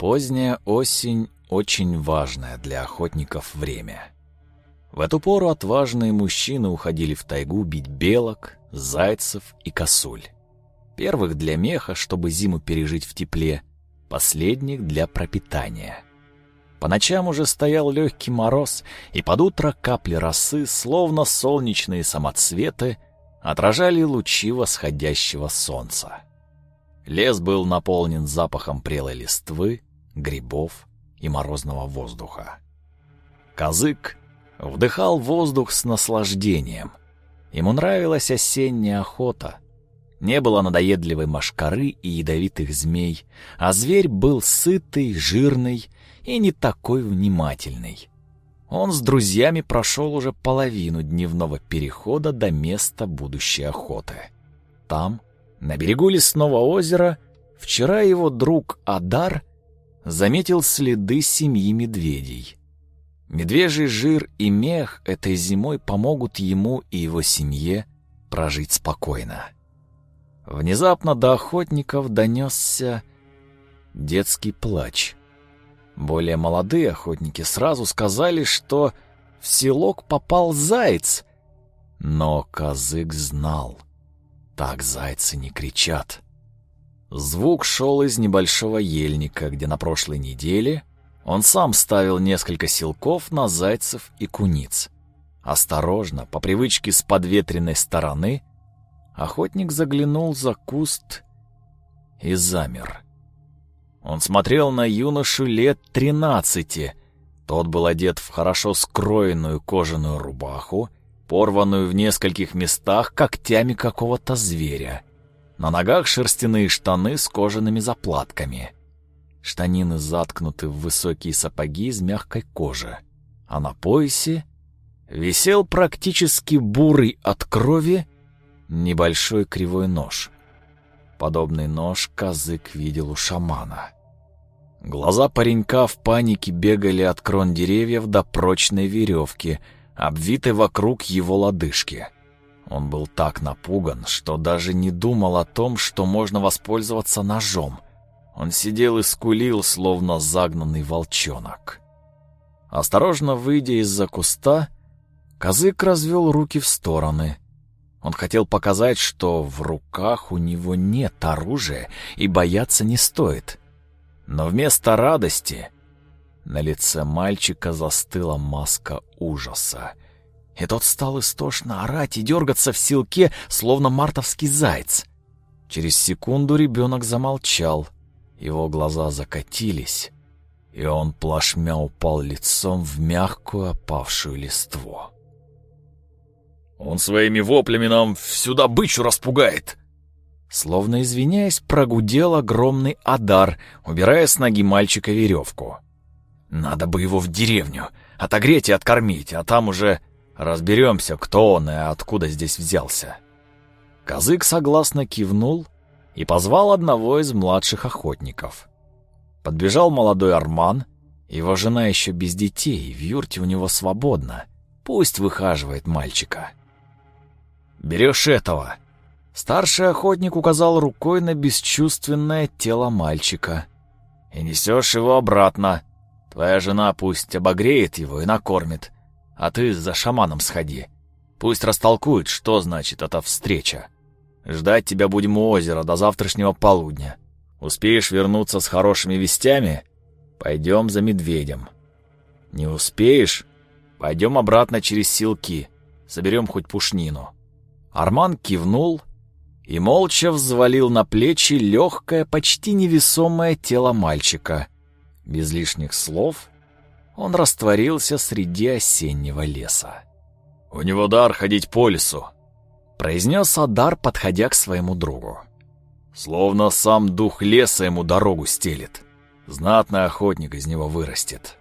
Поздняя осень — очень важное для охотников время. В эту пору отважные мужчины уходили в тайгу бить белок, зайцев и косуль. Первых для меха, чтобы зиму пережить в тепле, последних для пропитания. По ночам уже стоял легкий мороз, и под утро капли росы, словно солнечные самоцветы, отражали лучи восходящего солнца. Лес был наполнен запахом прелой листвы, грибов и морозного воздуха. Казык вдыхал воздух с наслаждением. Ему нравилась осенняя охота. Не было надоедливой мошкары и ядовитых змей, а зверь был сытый, жирный и не такой внимательный. Он с друзьями прошел уже половину дневного перехода до места будущей охоты. Там, на берегу лесного озера, вчера его друг Адар заметил следы семьи медведей. Медвежий жир и мех этой зимой помогут ему и его семье прожить спокойно. Внезапно до охотников донесся детский плач. Более молодые охотники сразу сказали, что в селок попал заяц. Но Козык знал, так зайцы не кричат. Звук шел из небольшого ельника, где на прошлой неделе он сам ставил несколько силков на зайцев и куниц. Осторожно, по привычке с подветренной стороны, охотник заглянул за куст и замер. Он смотрел на юношу лет тринадцати. Тот был одет в хорошо скроенную кожаную рубаху, порванную в нескольких местах когтями какого-то зверя. На ногах шерстяные штаны с кожаными заплатками. Штанины заткнуты в высокие сапоги из мягкой кожи. А на поясе висел практически бурый от крови небольшой кривой нож. Подобный нож Казык видел у шамана. Глаза паренька в панике бегали от крон деревьев до прочной веревки, обвитой вокруг его лодыжки. Он был так напуган, что даже не думал о том, что можно воспользоваться ножом. Он сидел и скулил, словно загнанный волчонок. Осторожно выйдя из-за куста, Казык развел руки в стороны — он хотел показать, что в руках у него нет оружия и бояться не стоит. Но вместо радости на лице мальчика застыла маска ужаса. И тот стал истошно орать и дергаться в силке, словно мартовский заяц. Через секунду ребенок замолчал, его глаза закатились, и он плашмя упал лицом в мягкую опавшую листву. Он своими воплями нам всю добычу распугает!» Словно извиняясь, прогудел огромный Адар, убирая с ноги мальчика веревку. «Надо бы его в деревню, отогреть и откормить, а там уже разберемся, кто он и откуда здесь взялся». Казык согласно кивнул и позвал одного из младших охотников. Подбежал молодой Арман, его жена еще без детей, в юрте у него свободно, пусть выхаживает мальчика. Берешь этого». Старший охотник указал рукой на бесчувственное тело мальчика. «И несешь его обратно. Твоя жена пусть обогреет его и накормит, а ты за шаманом сходи. Пусть растолкует, что значит эта встреча. Ждать тебя будем у озера до завтрашнего полудня. Успеешь вернуться с хорошими вестями? Пойдем за медведем. Не успеешь? Пойдем обратно через силки. Соберем хоть пушнину». Арман кивнул и молча взвалил на плечи легкое, почти невесомое тело мальчика. Без лишних слов он растворился среди осеннего леса. «У него дар ходить по лесу», — произнес Адар, подходя к своему другу. «Словно сам дух леса ему дорогу стелит. Знатный охотник из него вырастет».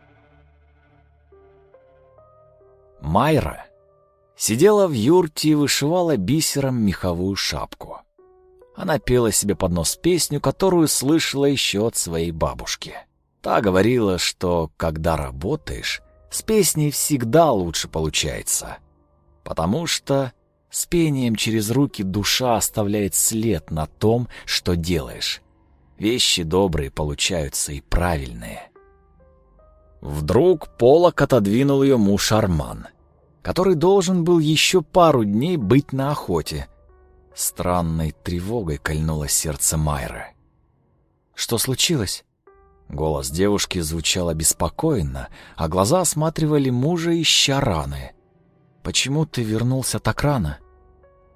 Майра сидела в юрте и вышивала бисером меховую шапку. Она пела себе под нос песню, которую слышала еще от своей бабушки. Та говорила, что когда работаешь, с песней всегда лучше получается, потому что с пением через руки душа оставляет след на том, что делаешь. вещи добрые получаются и правильные. Вдруг Полок отодвинул ее муж Арман, который должен был еще пару дней быть на охоте. Странной тревогой кольнуло сердце Майры. «Что случилось?» Голос девушки звучал обеспокоенно, а глаза осматривали мужа, ища раны. «Почему ты вернулся так рано?»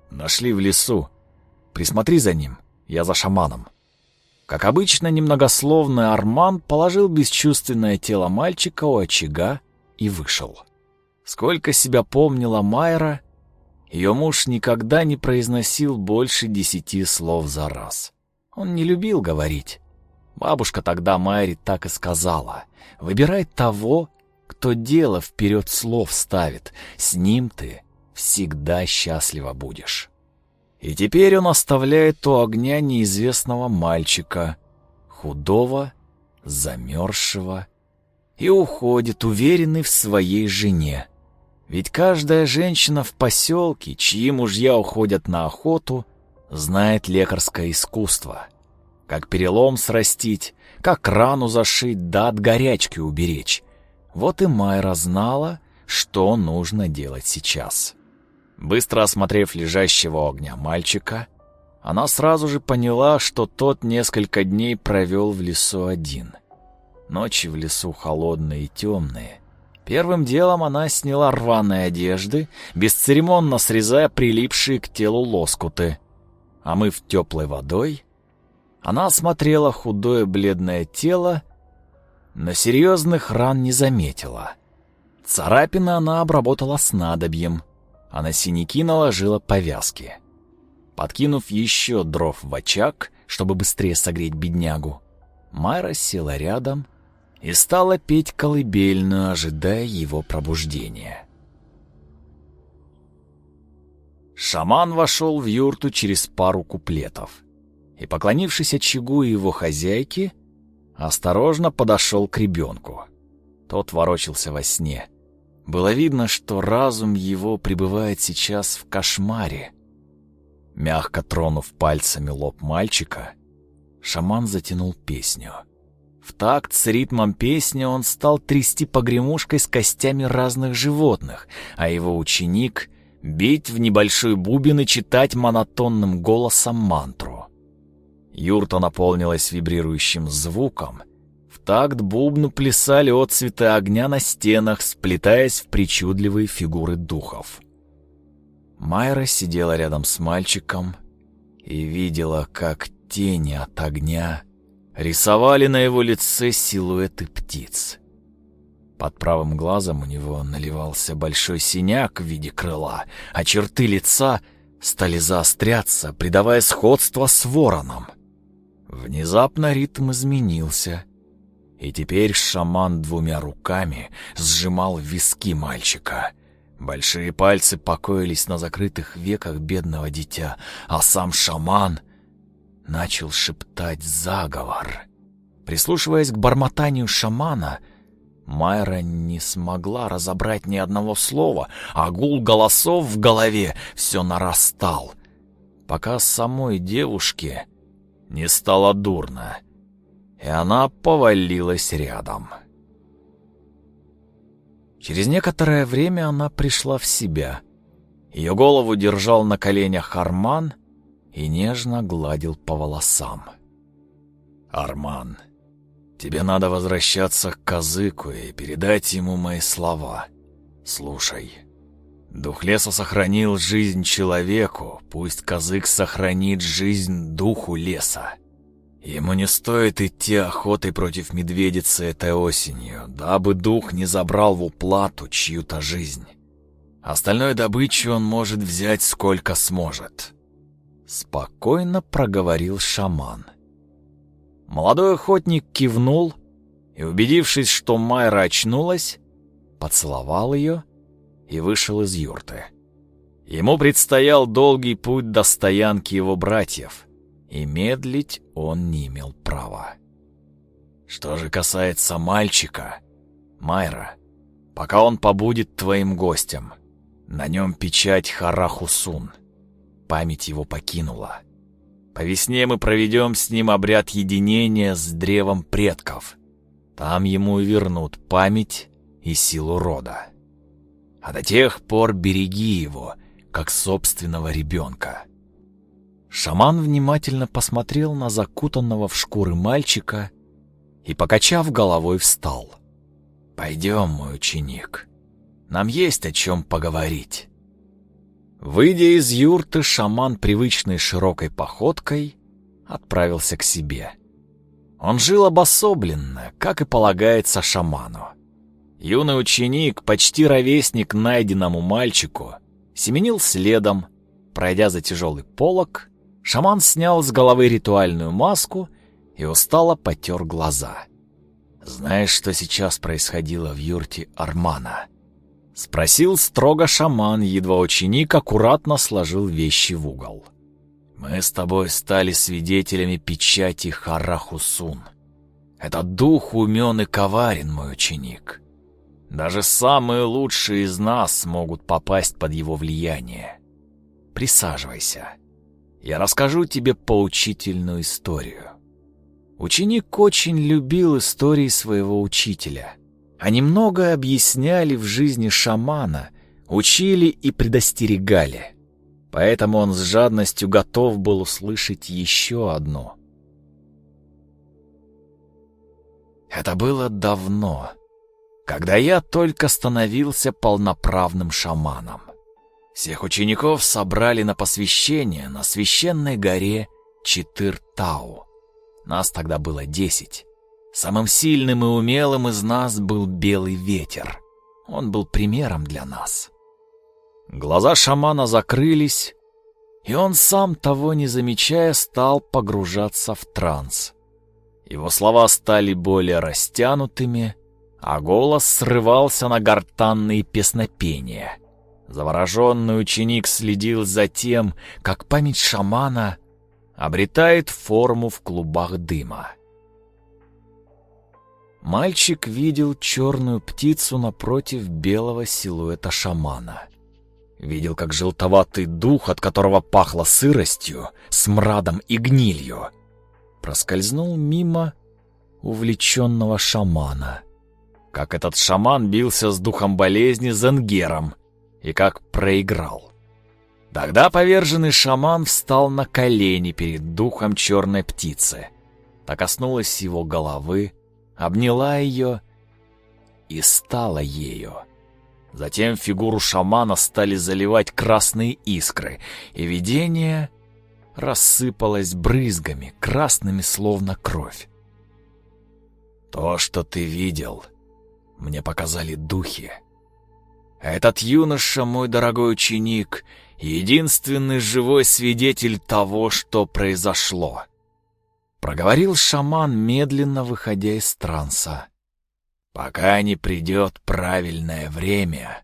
«Нашли в лесу. Присмотри за ним, я за шаманом». Как обычно, немногословный Арман положил бесчувственное тело мальчика у очага и вышел. Сколько себя помнила Майра, ее муж никогда не произносил больше десяти слов за раз. Он не любил говорить. Бабушка тогда Майре так и сказала. «Выбирай того, кто дело вперед слов ставит. С ним ты всегда счастливо будешь». И теперь он оставляет у огня неизвестного мальчика, худого, замерзшего, и уходит, уверенный в своей жене. Ведь каждая женщина в поселке, чьи мужья уходят на охоту, знает лекарское искусство. Как перелом срастить, как рану зашить, да от горячки уберечь. Вот и Майра знала, что нужно делать сейчас. Быстро осмотрев лежащего огня мальчика, она сразу же поняла, что тот несколько дней провел в лесу один. Ночи в лесу холодные и темные. Первым делом она сняла рваные одежды, бесцеремонно срезая прилипшие к телу лоскуты. А Омыв теплой водой, она осмотрела худое бледное тело, но серьезных ран не заметила. Царапины она обработала снадобьем — а на синяки наложила повязки. Подкинув еще дров в очаг, чтобы быстрее согреть беднягу, Майра села рядом и стала петь колыбельную, ожидая его пробуждения. Шаман вошел в юрту через пару куплетов и, поклонившись очагу и его хозяйке, осторожно подошел к ребенку. Тот ворочался во сне, было видно, что разум его пребывает сейчас в кошмаре. Мягко тронув пальцами лоб мальчика, шаман затянул песню. В такт с ритмом песни он стал трясти погремушкой с костями разных животных, а его ученик — бить в небольшой бубен и читать монотонным голосом мантру. Юрта наполнилась вибрирующим звуком — такт бубну плясали отцветы огня на стенах, сплетаясь в причудливые фигуры духов. Майра сидела рядом с мальчиком и видела, как тени от огня рисовали на его лице силуэты птиц. Под правым глазом у него наливался большой синяк в виде крыла, а черты лица стали заостряться, придавая сходство с вороном. Внезапно ритм изменился — и теперь шаман двумя руками сжимал виски мальчика. Большие пальцы покоились на закрытых веках бедного дитя, а сам шаман начал шептать заговор. Прислушиваясь к бормотанию шамана, Майра не смогла разобрать ни одного слова, а гул голосов в голове все нарастал, пока самой девушке не стало дурно — и она повалилась рядом. Через некоторое время она пришла в себя. Ее голову держал на коленях Арман и нежно гладил по волосам. «Арман, тебе надо возвращаться к Казыку и передать ему мои слова. Слушай, дух леса сохранил жизнь человеку, пусть Казык сохранит жизнь духу леса. Ему не стоит идти охотой против медведицы этой осенью, дабы дух не забрал в уплату чью-то жизнь. Остальной добычи он может взять сколько сможет. Спокойно проговорил шаман. Молодой охотник кивнул и, убедившись, что Майра очнулась, поцеловал ее и вышел из юрты. Ему предстоял долгий путь до стоянки его братьев — и медлить он не имел права. Что же касается мальчика, Майра, пока он побудет твоим гостем, на нем печать Харахусун. Память его покинула. По весне мы проведем с ним обряд единения с древом предков. Там ему и вернут память и силу рода. А до тех пор береги его, как собственного ребенка. Шаман внимательно посмотрел на закутанного в шкуры мальчика и, покачав головой, встал. «Пойдем, мой ученик. Нам есть о чем поговорить». Выйдя из юрты, шаман привычной широкой походкой отправился к себе. Он жил обособленно, как и полагается шаману. Юный ученик, почти ровесник найденному мальчику, семенил следом, пройдя за тяжелый полог Шаман снял с головы ритуальную маску и устало потер глаза. «Знаешь, что сейчас происходило в юрте Армана?» Спросил строго шаман, едва ученик аккуратно сложил вещи в угол. «Мы с тобой стали свидетелями печати Харахусун. Этот дух умен и коварен, мой ученик. Даже самые лучшие из нас могут попасть под его влияние. Присаживайся» я расскажу тебе поучительную историю. Ученик очень любил истории своего учителя. Они многое объясняли в жизни шамана, учили и предостерегали. Поэтому он с жадностью готов был услышать еще одно. Это было давно, когда я только становился полноправным шаманом. Всех учеников собрали на посвящение на священной горе Читыр-Тау. Нас тогда было десять. Самым сильным и умелым из нас был белый ветер. Он был примером для нас. Глаза шамана закрылись, и он сам, того не замечая, стал погружаться в транс. Его слова стали более растянутыми, а голос срывался на гортанные песнопения — Завороженный ученик следил за тем, как память шамана обретает форму в клубах дыма. Мальчик видел черную птицу напротив белого силуэта шамана. Видел, как желтоватый дух, от которого пахло сыростью, смрадом и гнилью, проскользнул мимо увлеченного шамана. Как этот шаман бился с духом болезни Зенгером, и как проиграл. Тогда поверженный шаман встал на колени перед духом черной птицы. Так коснулась его головы, обняла ее и стала ею. Затем фигуру шамана стали заливать красные искры, и видение рассыпалось брызгами, красными словно кровь. То, что ты видел, мне показали духи. Этот юноша, мой дорогой ученик, единственный живой свидетель того, что произошло. Проговорил шаман, медленно выходя из транса. Пока не придет правильное время,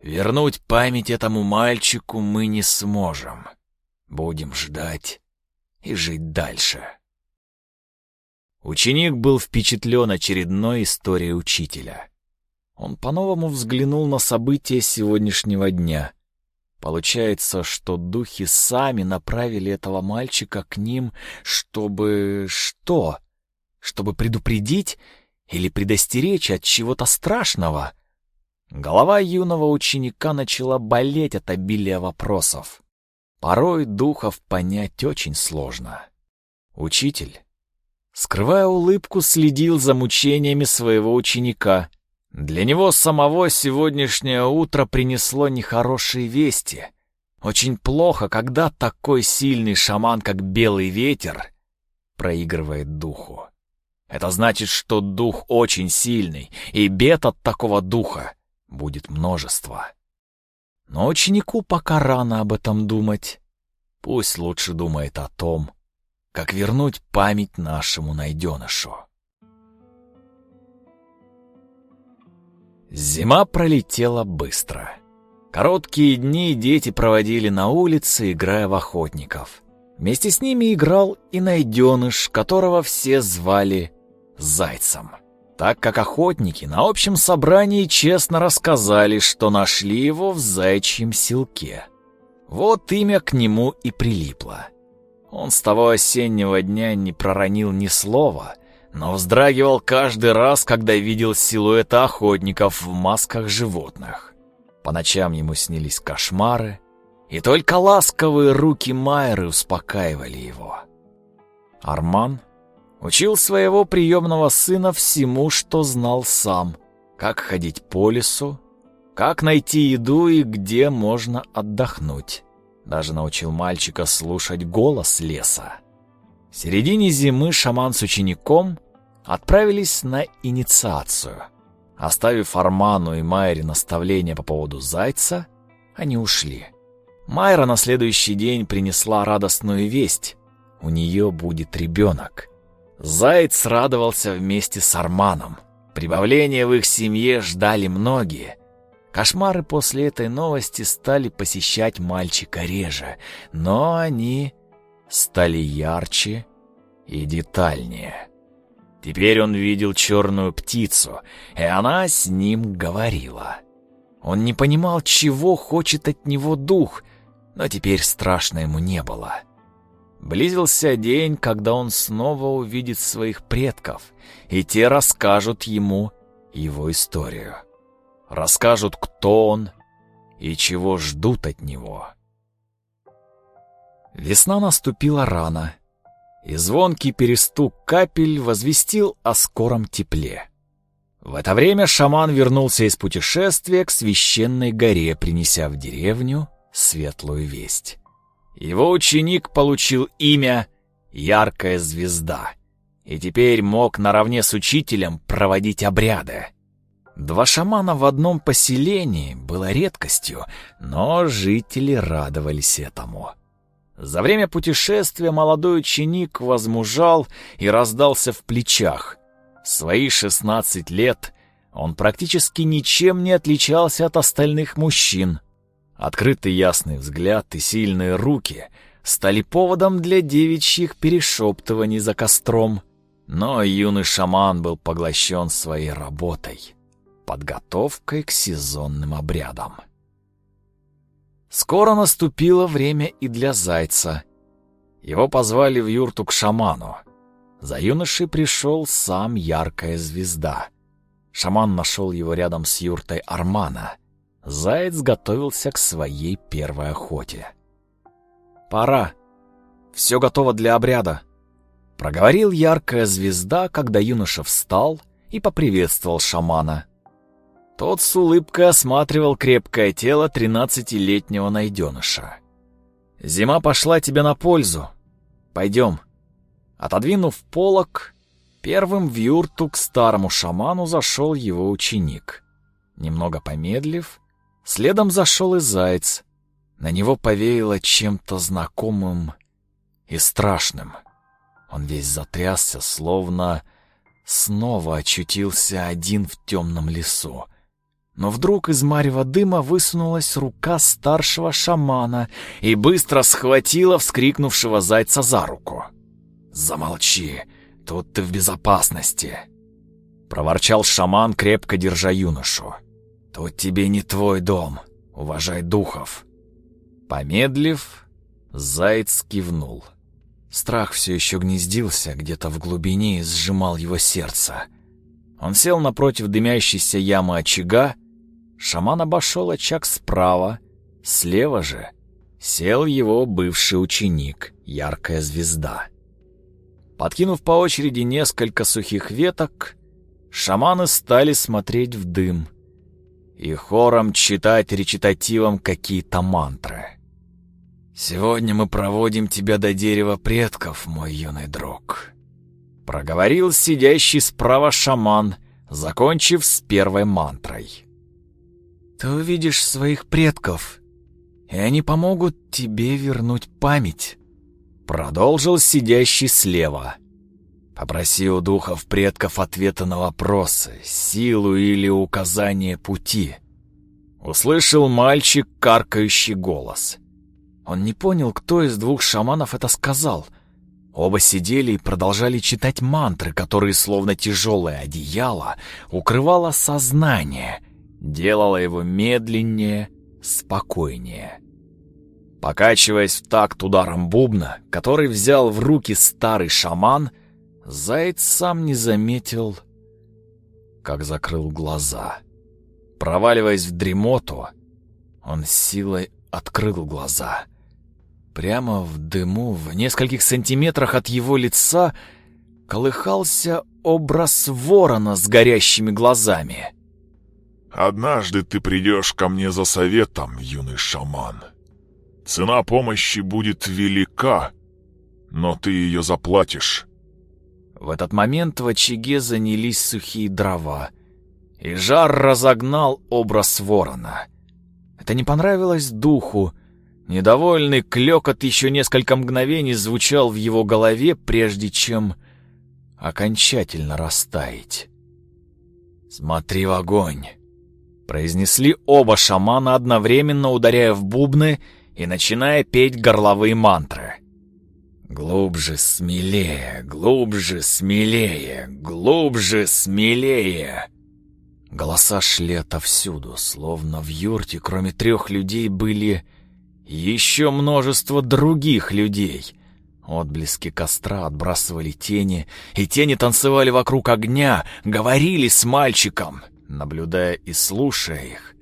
вернуть память этому мальчику мы не сможем. Будем ждать и жить дальше. Ученик был впечатлен очередной историей учителя. Он по-новому взглянул на события сегодняшнего дня. Получается, что духи сами направили этого мальчика к ним, чтобы... что? Чтобы предупредить или предостеречь от чего-то страшного? Голова юного ученика начала болеть от обилия вопросов. Порой духов понять очень сложно. Учитель, скрывая улыбку, следил за мучениями своего ученика — для него самого сегодняшнее утро принесло нехорошие вести. Очень плохо, когда такой сильный шаман, как Белый Ветер, проигрывает духу. Это значит, что дух очень сильный, и бед от такого духа будет множество. Но ученику пока рано об этом думать. Пусть лучше думает о том, как вернуть память нашему найденышу. Зима пролетела быстро. Короткие дни дети проводили на улице, играя в охотников. Вместе с ними играл и найденыш, которого все звали Зайцем. Так как охотники на общем собрании честно рассказали, что нашли его в зайчьем селке. Вот имя к нему и прилипло. Он с того осеннего дня не проронил ни слова, но вздрагивал каждый раз, когда видел силуэты охотников в масках животных. По ночам ему снились кошмары, и только ласковые руки Майры успокаивали его. Арман учил своего приемного сына всему, что знал сам, как ходить по лесу, как найти еду и где можно отдохнуть. Даже научил мальчика слушать голос леса. В середине зимы шаман с учеником отправились на инициацию. Оставив Арману и Майре наставления по поводу зайца, они ушли. Майра на следующий день принесла радостную весть. У нее будет ребенок. Заяц радовался вместе с Арманом. Прибавление в их семье ждали многие. Кошмары после этой новости стали посещать мальчика реже, но они стали ярче и детальнее. Теперь он видел черную птицу, и она с ним говорила. Он не понимал, чего хочет от него дух, но теперь страшно ему не было. Близился день, когда он снова увидит своих предков, и те расскажут ему его историю. Расскажут, кто он и чего ждут от него. Весна наступила рано, и звонкий перестук капель возвестил о скором тепле. В это время шаман вернулся из путешествия к священной горе, принеся в деревню светлую весть. Его ученик получил имя «Яркая звезда» и теперь мог наравне с учителем проводить обряды. Два шамана в одном поселении было редкостью, но жители радовались этому. За время путешествия молодой ученик возмужал и раздался в плечах. В свои шестнадцать лет он практически ничем не отличался от остальных мужчин. Открытый ясный взгляд и сильные руки стали поводом для девичьих перешептываний за костром. Но юный шаман был поглощен своей работой, подготовкой к сезонным обрядам. Скоро наступило время и для зайца. Его позвали в юрту к шаману. За юношей пришел сам яркая звезда. Шаман нашел его рядом с юртой Армана — Заяц готовился к своей первой охоте. «Пора. Все готово для обряда», — проговорил яркая звезда, когда юноша встал и поприветствовал шамана. Тот с улыбкой осматривал крепкое тело тринадцатилетнего найденыша. «Зима пошла тебе на пользу. Пойдем». Отодвинув полок, первым в юрту к старому шаману зашел его ученик. Немного помедлив, Следом зашел и заяц. На него повеяло чем-то знакомым и страшным. Он весь затрясся, словно снова очутился один в темном лесу. Но вдруг из марева дыма высунулась рука старшего шамана и быстро схватила вскрикнувшего зайца за руку. «Замолчи, тут ты в безопасности!» Проворчал шаман, крепко держа юношу. «Тут тебе не твой дом. Уважай духов». Помедлив, заяц кивнул. Страх все еще гнездился где-то в глубине и сжимал его сердце. Он сел напротив дымящейся ямы очага. Шаман обошел очаг справа. Слева же сел его бывший ученик, яркая звезда. Подкинув по очереди несколько сухих веток, шаманы стали смотреть в дым — и хором читать речитативом какие-то мантры. «Сегодня мы проводим тебя до дерева предков, мой юный друг», — проговорил сидящий справа шаман, закончив с первой мантрой. «Ты увидишь своих предков, и они помогут тебе вернуть память», — продолжил сидящий слева. Попроси у духов предков ответа на вопросы, силу или указание пути. Услышал мальчик каркающий голос. Он не понял, кто из двух шаманов это сказал. Оба сидели и продолжали читать мантры, которые, словно тяжелое одеяло, укрывало сознание, делало его медленнее, спокойнее. Покачиваясь в такт ударом бубна, который взял в руки старый шаман, заяц сам не заметил, как закрыл глаза. Проваливаясь в дремоту, он силой открыл глаза. Прямо в дыму, в нескольких сантиметрах от его лица, колыхался образ ворона с горящими глазами. «Однажды ты придешь ко мне за советом, юный шаман», Цена помощи будет велика, но ты ее заплатишь. В этот момент в очаге занялись сухие дрова, и жар разогнал образ ворона. Это не понравилось духу. Недовольный клёкот еще несколько мгновений звучал в его голове, прежде чем окончательно растаять. «Смотри в огонь!» Произнесли оба шамана, одновременно ударяя в бубны и начиная петь горловые мантры. Глубже, смелее, глубже, смелее, глубже, смелее. Голоса шли отовсюду, словно в юрте, кроме трех людей, были еще множество других людей. Отблески костра отбрасывали тени, и тени танцевали вокруг огня, говорили с мальчиком. Наблюдая и слушая их,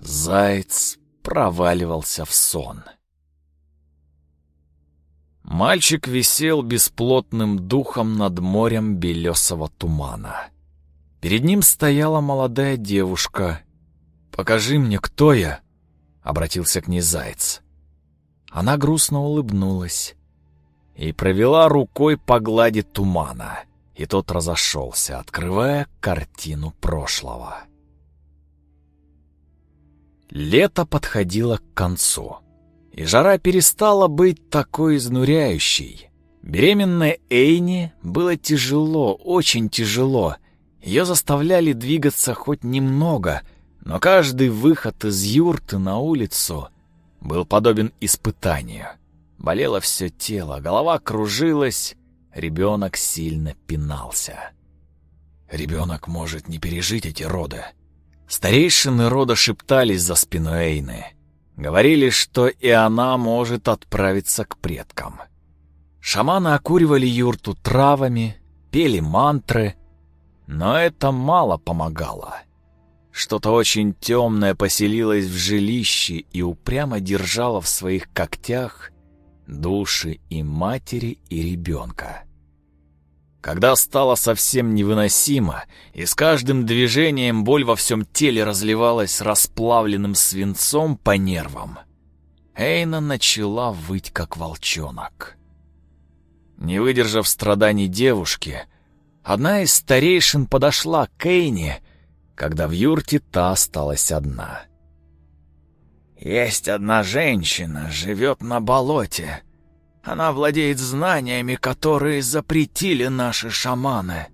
заяц проваливался в сон. Мальчик висел бесплотным духом над морем белесого тумана. Перед ним стояла молодая девушка. «Покажи мне, кто я?» — обратился к ней заяц. Она грустно улыбнулась и провела рукой по глади тумана, и тот разошелся, открывая картину прошлого. Лето подходило к концу, и жара перестала быть такой изнуряющей. Беременной Эйне было тяжело, очень тяжело. Ее заставляли двигаться хоть немного, но каждый выход из юрты на улицу был подобен испытанию. Болело все тело, голова кружилась, ребенок сильно пинался. Ребенок может не пережить эти роды. Старейшины рода шептались за спиной Эйны. Говорили, что и она может отправиться к предкам. Шаманы окуривали юрту травами, пели мантры, но это мало помогало. Что-то очень темное поселилось в жилище и упрямо держало в своих когтях души и матери, и ребенка. Когда стало совсем невыносимо, и с каждым движением боль во всем теле разливалась расплавленным свинцом по нервам, Эйна начала выть, как волчонок. Не выдержав страданий девушки, одна из старейшин подошла к Эйне, когда в юрте та осталась одна. «Есть одна женщина, живет на болоте», она владеет знаниями, которые запретили наши шаманы».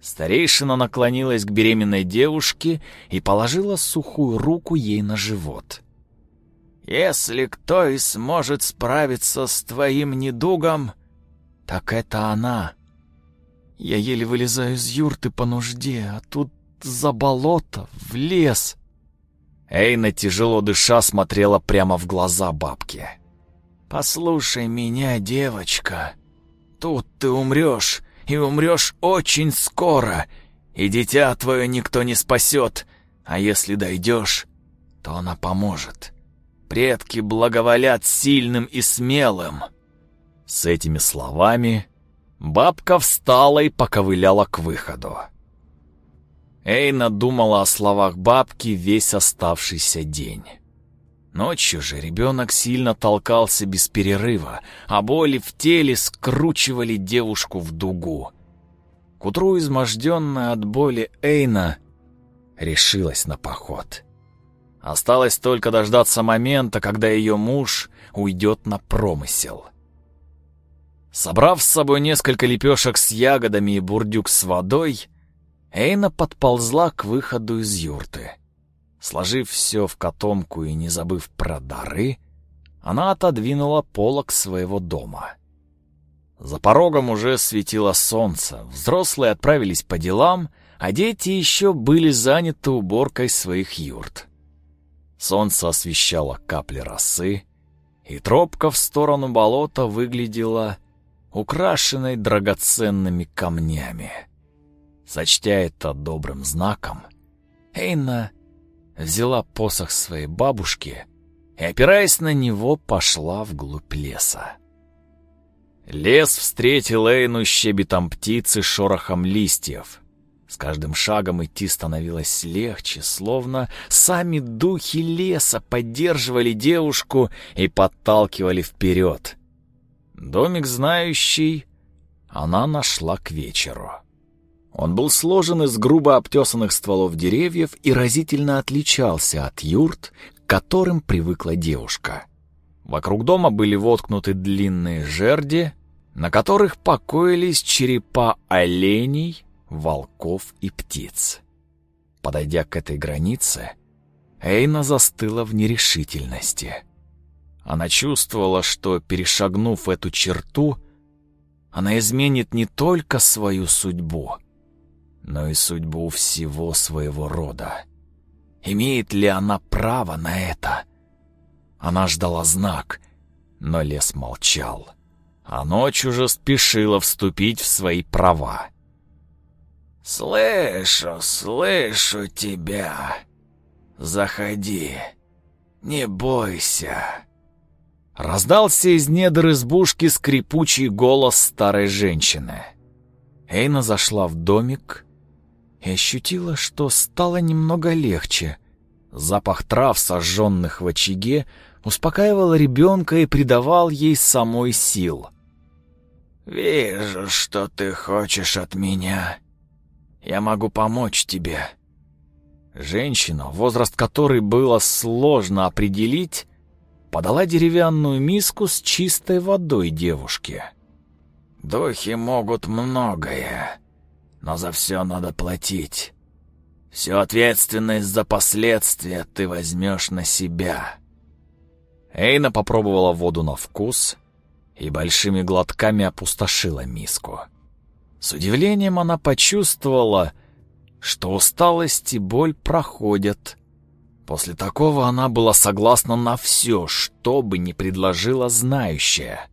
Старейшина наклонилась к беременной девушке и положила сухую руку ей на живот. «Если кто и сможет справиться с твоим недугом, так это она. Я еле вылезаю из юрты по нужде, а тут за болото, в лес». Эйна, тяжело дыша, смотрела прямо в глаза бабки. «Послушай меня, девочка. Тут ты умрешь, и умрешь очень скоро, и дитя твое никто не спасет, а если дойдешь, то она поможет. Предки благоволят сильным и смелым». С этими словами бабка встала и поковыляла к выходу. Эйна думала о словах бабки весь оставшийся день. Ночью же ребенок сильно толкался без перерыва, а боли в теле скручивали девушку в дугу. К утру изможденная от боли Эйна решилась на поход. Осталось только дождаться момента, когда ее муж уйдет на промысел. Собрав с собой несколько лепешек с ягодами и бурдюк с водой, Эйна подползла к выходу из юрты. Сложив все в котомку и не забыв про дары, она отодвинула полок своего дома. За порогом уже светило солнце, взрослые отправились по делам, а дети еще были заняты уборкой своих юрт. Солнце освещало капли росы, и тропка в сторону болота выглядела украшенной драгоценными камнями. Сочтя это добрым знаком, Эйна взяла посох своей бабушки и, опираясь на него, пошла вглубь леса. Лес встретил Эйну щебетом птицы, шорохом листьев. С каждым шагом идти становилось легче, словно сами духи леса поддерживали девушку и подталкивали вперед. Домик знающий она нашла к вечеру. Он был сложен из грубо обтесанных стволов деревьев и разительно отличался от юрт, к которым привыкла девушка. Вокруг дома были воткнуты длинные жерди, на которых покоились черепа оленей, волков и птиц. Подойдя к этой границе, Эйна застыла в нерешительности. Она чувствовала, что, перешагнув эту черту, она изменит не только свою судьбу, но и судьбу всего своего рода. Имеет ли она право на это? Она ждала знак, но лес молчал, а ночь уже спешила вступить в свои права. «Слышу, слышу тебя. Заходи, не бойся». Раздался из недр избушки скрипучий голос старой женщины. Эйна зашла в домик и ощутила, что стало немного легче. Запах трав, сожженных в очаге, успокаивал ребенка и придавал ей самой сил. «Вижу, что ты хочешь от меня», я могу помочь тебе». Женщина, возраст которой было сложно определить, подала деревянную миску с чистой водой девушке. «Духи могут многое, но за все надо платить. Всю ответственность за последствия ты возьмешь на себя». Эйна попробовала воду на вкус и большими глотками опустошила миску. С удивлением она почувствовала, что усталость и боль проходят. После такого она была согласна на все, что бы ни предложила знающая.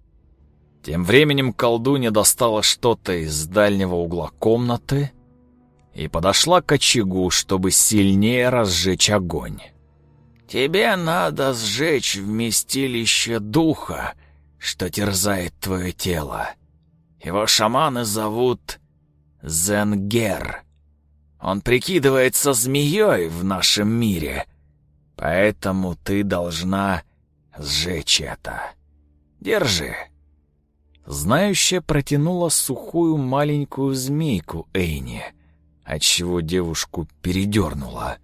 Тем временем колдунья достала что-то из дальнего угла комнаты и подошла к очагу, чтобы сильнее разжечь огонь. «Тебе надо сжечь вместилище духа, что терзает твое тело», его шаманы зовут Зенгер. Он прикидывается змеей в нашем мире, поэтому ты должна сжечь это. Держи». Знающая протянула сухую маленькую змейку Эйни, отчего девушку передернула.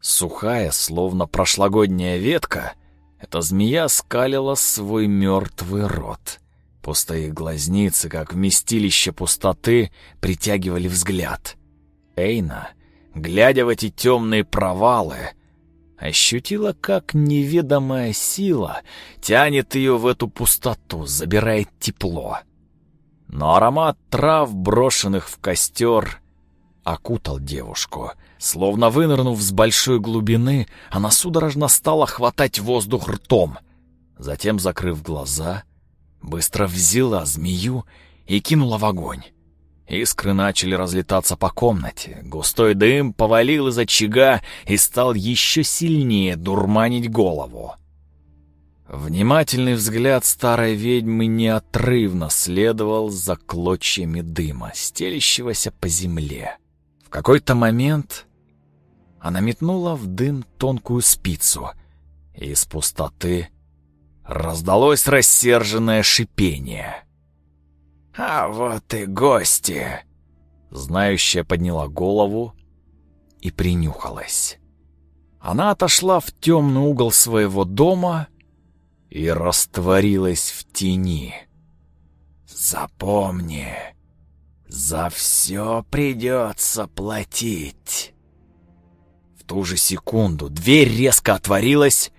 Сухая, словно прошлогодняя ветка, эта змея скалила свой мертвый рот — Пустые глазницы, как вместилище пустоты, притягивали взгляд. Эйна, глядя в эти темные провалы, ощутила, как неведомая сила тянет ее в эту пустоту, забирает тепло. Но аромат трав, брошенных в костер, окутал девушку. Словно вынырнув с большой глубины, она судорожно стала хватать воздух ртом. Затем, закрыв глаза, быстро взяла змею и кинула в огонь. Искры начали разлетаться по комнате, густой дым повалил из очага и стал еще сильнее дурманить голову. Внимательный взгляд старой ведьмы неотрывно следовал за клочьями дыма, стелящегося по земле. В какой-то момент она метнула в дым тонкую спицу, и из пустоты Раздалось рассерженное шипение. «А вот и гости!» Знающая подняла голову и принюхалась. Она отошла в темный угол своего дома и растворилась в тени. «Запомни, за все придется платить!» В ту же секунду дверь резко отворилась,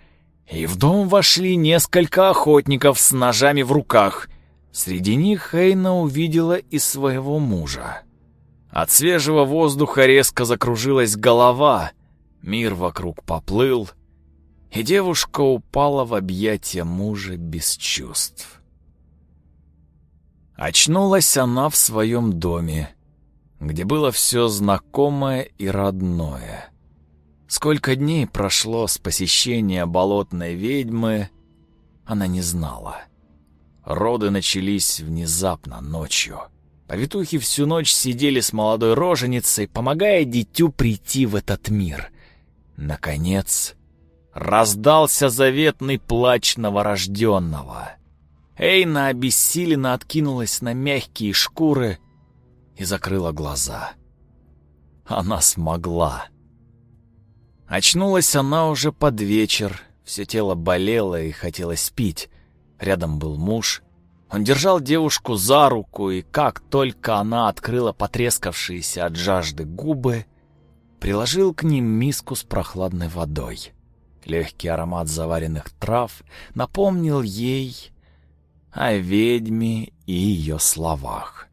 и в дом вошли несколько охотников с ножами в руках. Среди них Хейна увидела и своего мужа. От свежего воздуха резко закружилась голова, мир вокруг поплыл, и девушка упала в объятия мужа без чувств. Очнулась она в своем доме, где было все знакомое и родное. Сколько дней прошло с посещения болотной ведьмы, она не знала. Роды начались внезапно ночью. Повитухи всю ночь сидели с молодой роженицей, помогая дитю прийти в этот мир. Наконец, раздался заветный плач новорожденного. Эйна обессиленно откинулась на мягкие шкуры и закрыла глаза. Она смогла. Очнулась она уже под вечер, все тело болело и хотелось пить. Рядом был муж. Он держал девушку за руку, и как только она открыла потрескавшиеся от жажды губы, приложил к ним миску с прохладной водой. Легкий аромат заваренных трав напомнил ей о ведьме и ее словах.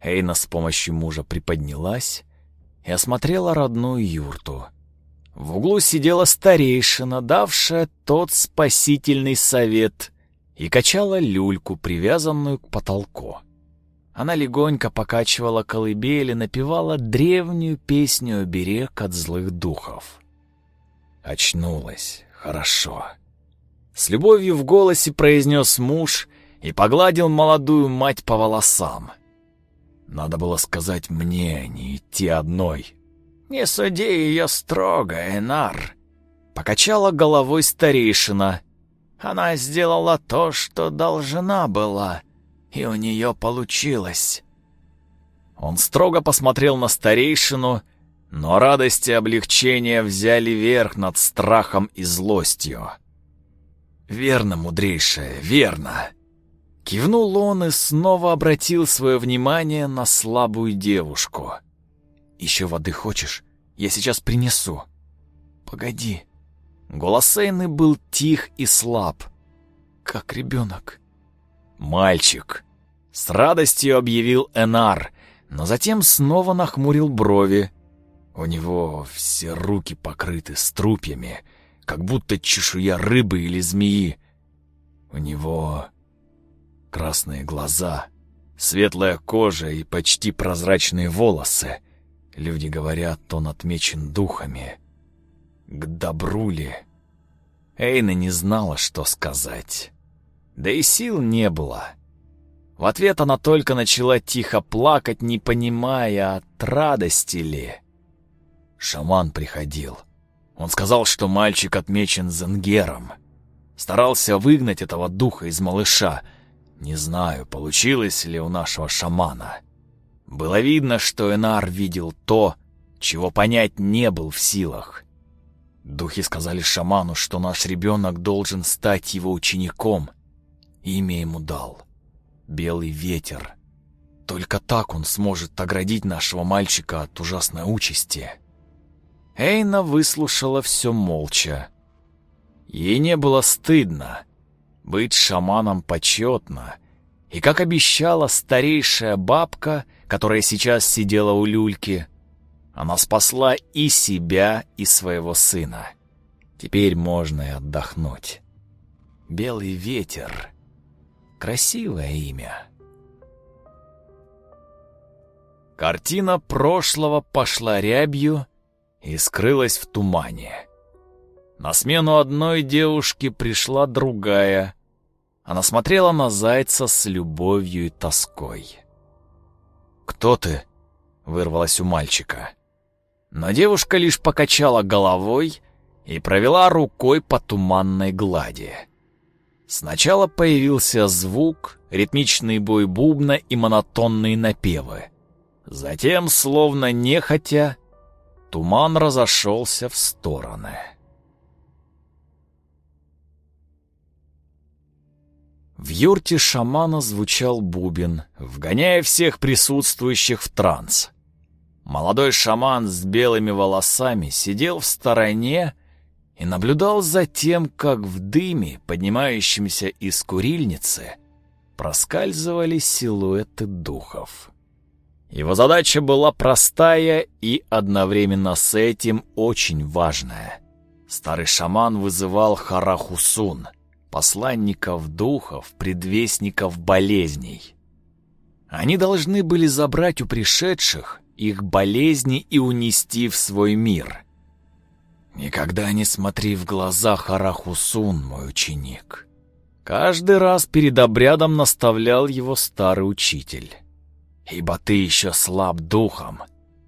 Эйна с помощью мужа приподнялась и осмотрела родную юрту. В углу сидела старейшина, давшая тот спасительный совет, и качала люльку, привязанную к потолку. Она легонько покачивала колыбель и напевала древнюю песню оберег от злых духов. Очнулась. Хорошо. С любовью в голосе произнес муж и погладил молодую мать по волосам. Надо было сказать мне, а не идти одной. «Не суди ее строго, Энар», — покачала головой старейшина. «Она сделала то, что должна была, и у нее получилось». Он строго посмотрел на старейшину, но радость и облегчение взяли верх над страхом и злостью. «Верно, мудрейшая, верно!» Кивнул он и снова обратил свое внимание на слабую девушку. «Еще воды хочешь? Я сейчас принесу». «Погоди». Голос Эйны был тих и слаб. «Как ребенок». «Мальчик», — с радостью объявил Энар, но затем снова нахмурил брови. У него все руки покрыты струпьями, как будто чешуя рыбы или змеи. У него красные глаза, светлая кожа и почти прозрачные волосы. Люди говорят, он отмечен духами. К добру ли? Эйна не знала, что сказать. Да и сил не было. В ответ она только начала тихо плакать, не понимая, от радости ли. Шаман приходил. Он сказал, что мальчик отмечен Зенгером. Старался выгнать этого духа из малыша. Не знаю, получилось ли у нашего шамана. Было видно, что Энар видел то, чего понять не был в силах. Духи сказали шаману, что наш ребенок должен стать его учеником. Имя ему дал. Белый ветер. Только так он сможет оградить нашего мальчика от ужасной участи. Эйна выслушала все молча. Ей не было стыдно. Быть шаманом почетно. И, как обещала старейшая бабка, которая сейчас сидела у люльки, она спасла и себя, и своего сына. Теперь можно и отдохнуть. Белый ветер. Красивое имя. Картина прошлого пошла рябью и скрылась в тумане. На смену одной девушки пришла другая. Она смотрела на зайца с любовью и тоской. «Кто ты?» — вырвалась у мальчика. Но девушка лишь покачала головой и провела рукой по туманной глади. Сначала появился звук, ритмичный бой бубна и монотонные напевы. Затем, словно нехотя, туман разошелся в стороны. В юрте шамана звучал бубен, вгоняя всех присутствующих в транс. Молодой шаман с белыми волосами сидел в стороне и наблюдал за тем, как в дыме, поднимающемся из курильницы, проскальзывали силуэты духов. Его задача была простая и одновременно с этим очень важная. Старый шаман вызывал Харахусун, посланников духов, предвестников болезней. Они должны были забрать у пришедших их болезни и унести в свой мир. Никогда не смотри в глаза Харахусун, мой ученик. Каждый раз перед обрядом наставлял его старый учитель. Ибо ты еще слаб духом,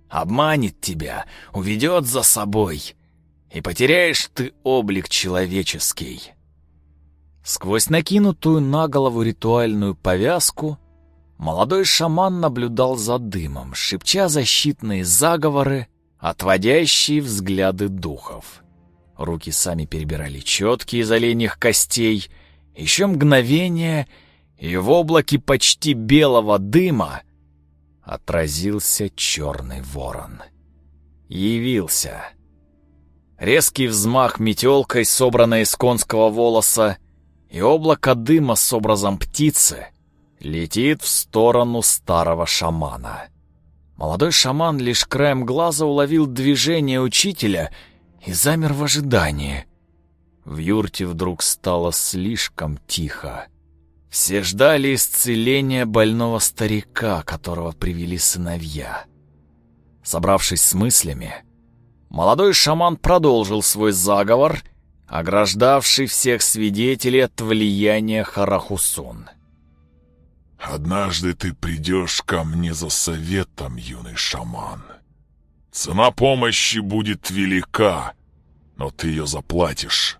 обманет тебя, уведет за собой, и потеряешь ты облик человеческий. Сквозь накинутую на голову ритуальную повязку молодой шаман наблюдал за дымом, шепча защитные заговоры, отводящие взгляды духов. Руки сами перебирали четки из оленьих костей. Еще мгновение, и в облаке почти белого дыма отразился черный ворон. Явился. Резкий взмах метелкой, собранной из конского волоса, и облако дыма с образом птицы летит в сторону старого шамана. Молодой шаман лишь краем глаза уловил движение учителя и замер в ожидании. В юрте вдруг стало слишком тихо. Все ждали исцеления больного старика, которого привели сыновья. Собравшись с мыслями, молодой шаман продолжил свой заговор, ограждавший всех свидетелей от влияния Харахусун. «Однажды ты придешь ко мне за советом, юный шаман. Цена помощи будет велика, но ты ее заплатишь».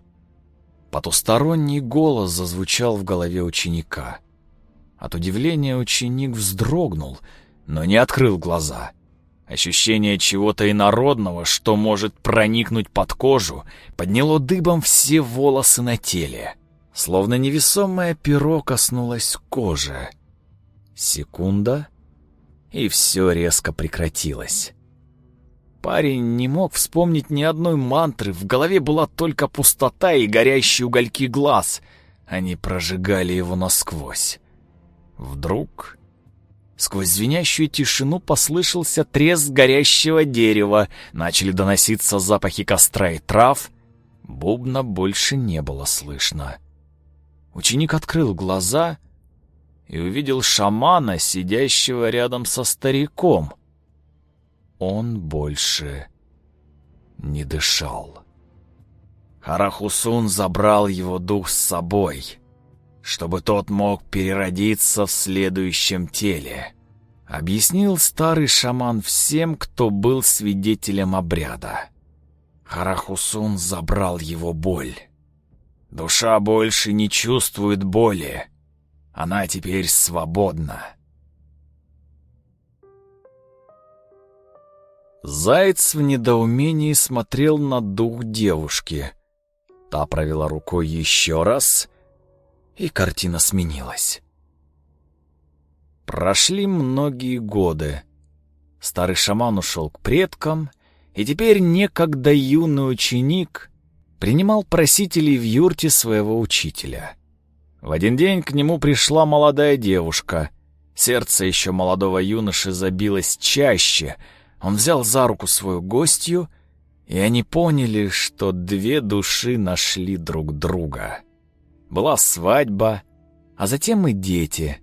Потусторонний голос зазвучал в голове ученика. От удивления ученик вздрогнул, но не открыл глаза. Ощущение чего-то инородного, что может проникнуть под кожу, подняло дыбом все волосы на теле. Словно невесомое перо коснулось кожи. Секунда, и все резко прекратилось. Парень не мог вспомнить ни одной мантры, в голове была только пустота и горящие угольки глаз. Они прожигали его насквозь. Вдруг сквозь звенящую тишину послышался треск горящего дерева, начали доноситься запахи костра и трав. Бубна больше не было слышно. Ученик открыл глаза и увидел шамана, сидящего рядом со стариком — он больше не дышал. Харахусун забрал его дух с собой, чтобы тот мог переродиться в следующем теле. Объяснил старый шаман всем, кто был свидетелем обряда. Харахусун забрал его боль. Душа больше не чувствует боли. Она теперь свободна. Заяц в недоумении смотрел на дух девушки. Та провела рукой еще раз, и картина сменилась. Прошли многие годы. Старый шаман ушел к предкам, и теперь некогда юный ученик принимал просителей в юрте своего учителя. В один день к нему пришла молодая девушка. Сердце еще молодого юноши забилось чаще — он взял за руку свою гостью, и они поняли, что две души нашли друг друга. Была свадьба, а затем и дети.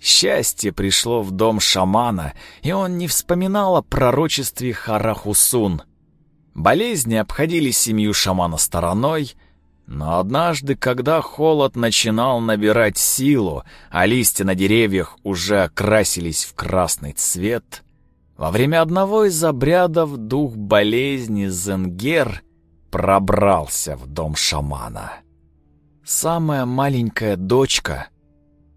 Счастье пришло в дом шамана, и он не вспоминал о пророчестве Харахусун. Болезни обходили семью шамана стороной, но однажды, когда холод начинал набирать силу, а листья на деревьях уже окрасились в красный цвет, во время одного из обрядов дух болезни Зенгер пробрался в дом шамана. Самая маленькая дочка,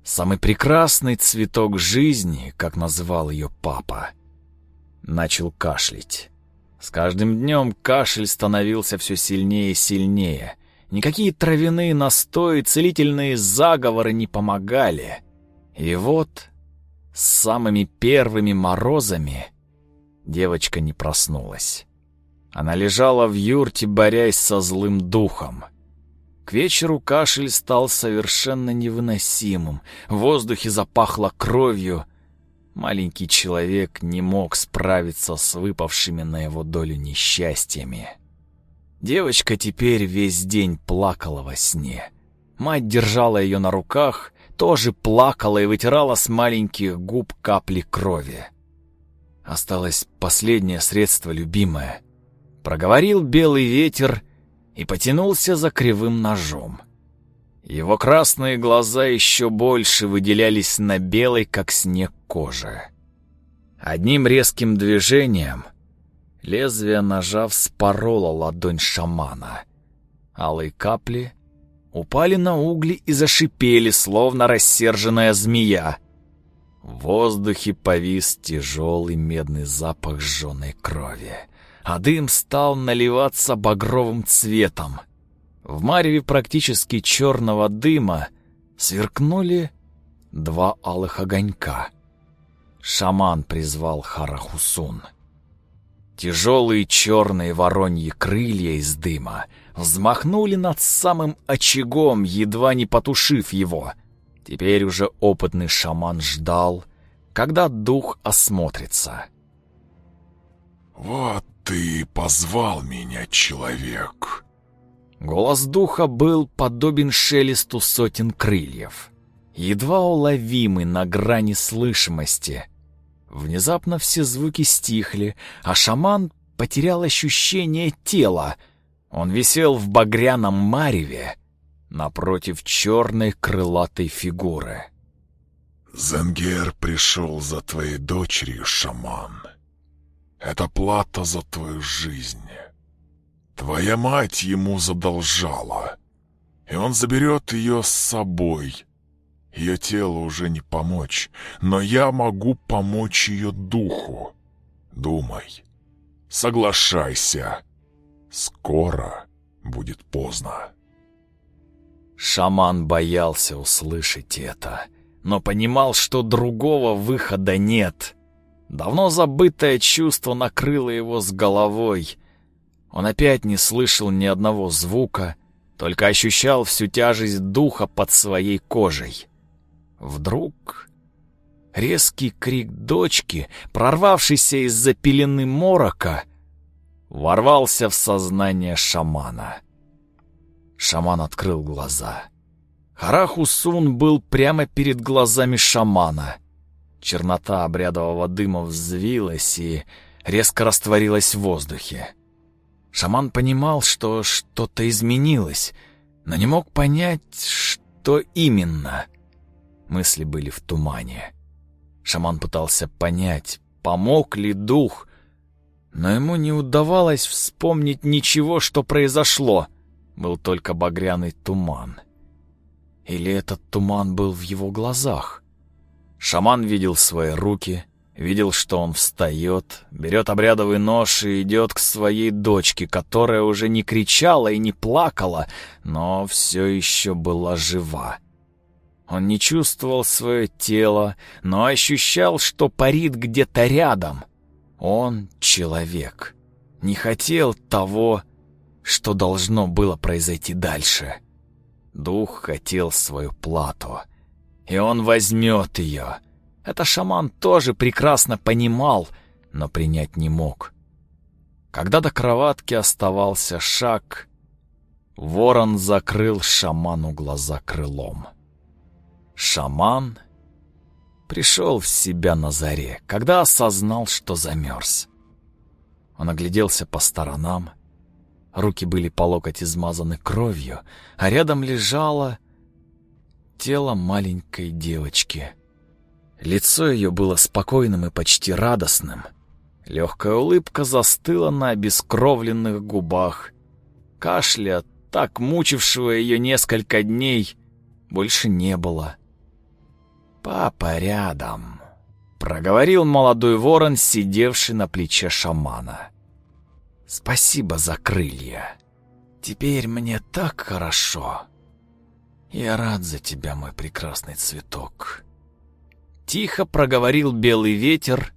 самый прекрасный цветок жизни, как называл ее папа, начал кашлять. С каждым днем кашель становился все сильнее и сильнее. Никакие травяные настои, целительные заговоры не помогали. И вот с самыми первыми морозами девочка не проснулась. Она лежала в юрте, борясь со злым духом. К вечеру кашель стал совершенно невыносимым, в воздухе запахло кровью. Маленький человек не мог справиться с выпавшими на его долю несчастьями. Девочка теперь весь день плакала во сне. Мать держала ее на руках, тоже плакала и вытирала с маленьких губ капли крови. Осталось последнее средство любимое. Проговорил белый ветер и потянулся за кривым ножом. Его красные глаза еще больше выделялись на белой, как снег, коже. Одним резким движением лезвие ножа вспороло ладонь шамана. Алые капли упали на угли и зашипели, словно рассерженная змея. В воздухе повис тяжелый медный запах сжженной крови, а дым стал наливаться багровым цветом — в мареве практически черного дыма сверкнули два алых огонька. Шаман призвал Харахусун. Тяжелые черные вороньи крылья из дыма взмахнули над самым очагом, едва не потушив его. Теперь уже опытный шаман ждал, когда дух осмотрится. «Вот ты позвал меня, человек!» Голос духа был подобен шелесту сотен крыльев, едва уловимый на грани слышимости. Внезапно все звуки стихли, а шаман потерял ощущение тела. Он висел в багряном мареве напротив черной крылатой фигуры. «Зангер пришел за твоей дочерью, шаман. Это плата за твою жизнь». Твоя мать ему задолжала, и он заберет ее с собой. Ее телу уже не помочь, но я могу помочь ее духу. Думай, соглашайся. Скоро будет поздно. Шаман боялся услышать это, но понимал, что другого выхода нет. Давно забытое чувство накрыло его с головой — он опять не слышал ни одного звука, только ощущал всю тяжесть духа под своей кожей. Вдруг резкий крик дочки, прорвавшийся из-за пелены морока, ворвался в сознание шамана. Шаман открыл глаза. Харахусун был прямо перед глазами шамана. Чернота обрядового дыма взвилась и резко растворилась в воздухе. Шаман понимал, что что-то изменилось, но не мог понять, что именно. Мысли были в тумане. Шаман пытался понять, помог ли дух, но ему не удавалось вспомнить ничего, что произошло. Был только багряный туман. Или этот туман был в его глазах? Шаман видел свои руки — Видел, что он встает, берет обрядовый нож и идет к своей дочке, которая уже не кричала и не плакала, но все еще была жива. Он не чувствовал свое тело, но ощущал, что парит где-то рядом. Он человек. Не хотел того, что должно было произойти дальше. Дух хотел свою плату, и он возьмет ее — это шаман тоже прекрасно понимал, но принять не мог. Когда до кроватки оставался шаг, ворон закрыл шаману глаза крылом. Шаман пришел в себя на заре, когда осознал, что замерз. Он огляделся по сторонам. Руки были по локоть измазаны кровью, а рядом лежало тело маленькой девочки — Лицо ее было спокойным и почти радостным. Легкая улыбка застыла на обескровленных губах. Кашля, так мучившего ее несколько дней, больше не было. «Папа рядом», — проговорил молодой ворон, сидевший на плече шамана. «Спасибо за крылья. Теперь мне так хорошо. Я рад за тебя, мой прекрасный цветок». Тихо проговорил белый ветер,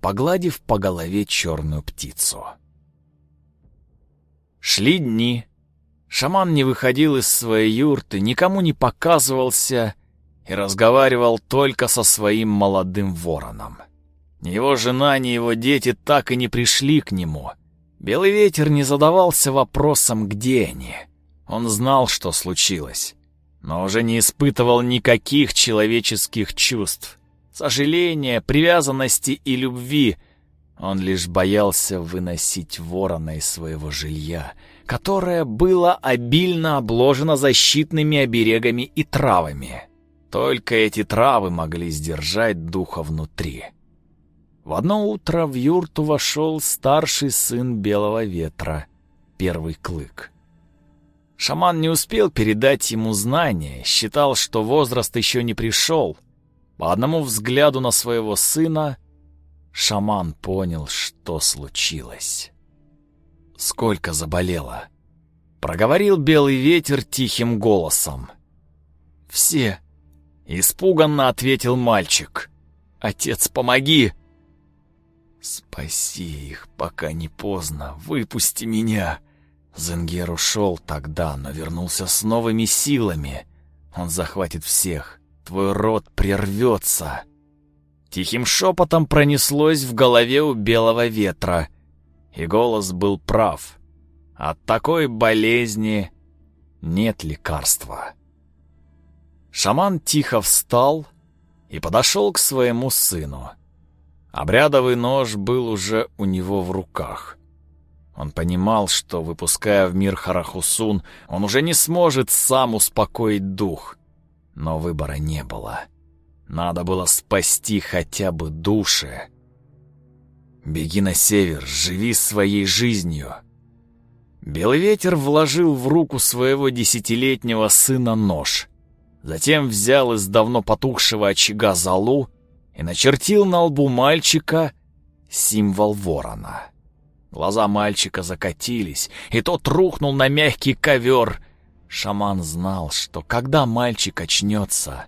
погладив по голове черную птицу. Шли дни. Шаман не выходил из своей юрты, никому не показывался и разговаривал только со своим молодым вороном. Ни его жена, ни его дети так и не пришли к нему. Белый ветер не задавался вопросом, где они. Он знал, что случилось, но уже не испытывал никаких человеческих чувств. Сожаления, привязанности и любви. Он лишь боялся выносить ворона из своего жилья, которое было обильно обложено защитными оберегами и травами. Только эти травы могли сдержать духа внутри. В одно утро в юрту вошел старший сын Белого Ветра, Первый Клык. Шаман не успел передать ему знания, считал, что возраст еще не пришел. По одному взгляду на своего сына шаман понял, что случилось. «Сколько заболело?» — проговорил Белый Ветер тихим голосом. «Все», — испуганно ответил мальчик. «Отец, помоги!» «Спаси их, пока не поздно, выпусти меня!» Зенгер ушел тогда, но вернулся с новыми силами. Он захватит всех, твой род прервется. Тихим шепотом пронеслось в голове у белого ветра, и голос был прав. От такой болезни нет лекарства. Шаман тихо встал и подошел к своему сыну. Обрядовый нож был уже у него в руках. Он понимал, что, выпуская в мир Харахусун, он уже не сможет сам успокоить дух. Но выбора не было. Надо было спасти хотя бы души. «Беги на север, живи своей жизнью». Белый ветер вложил в руку своего десятилетнего сына нож. Затем взял из давно потухшего очага залу и начертил на лбу мальчика символ ворона. Глаза мальчика закатились, и тот рухнул на мягкий ковер. Шаман знал, что когда мальчик очнется,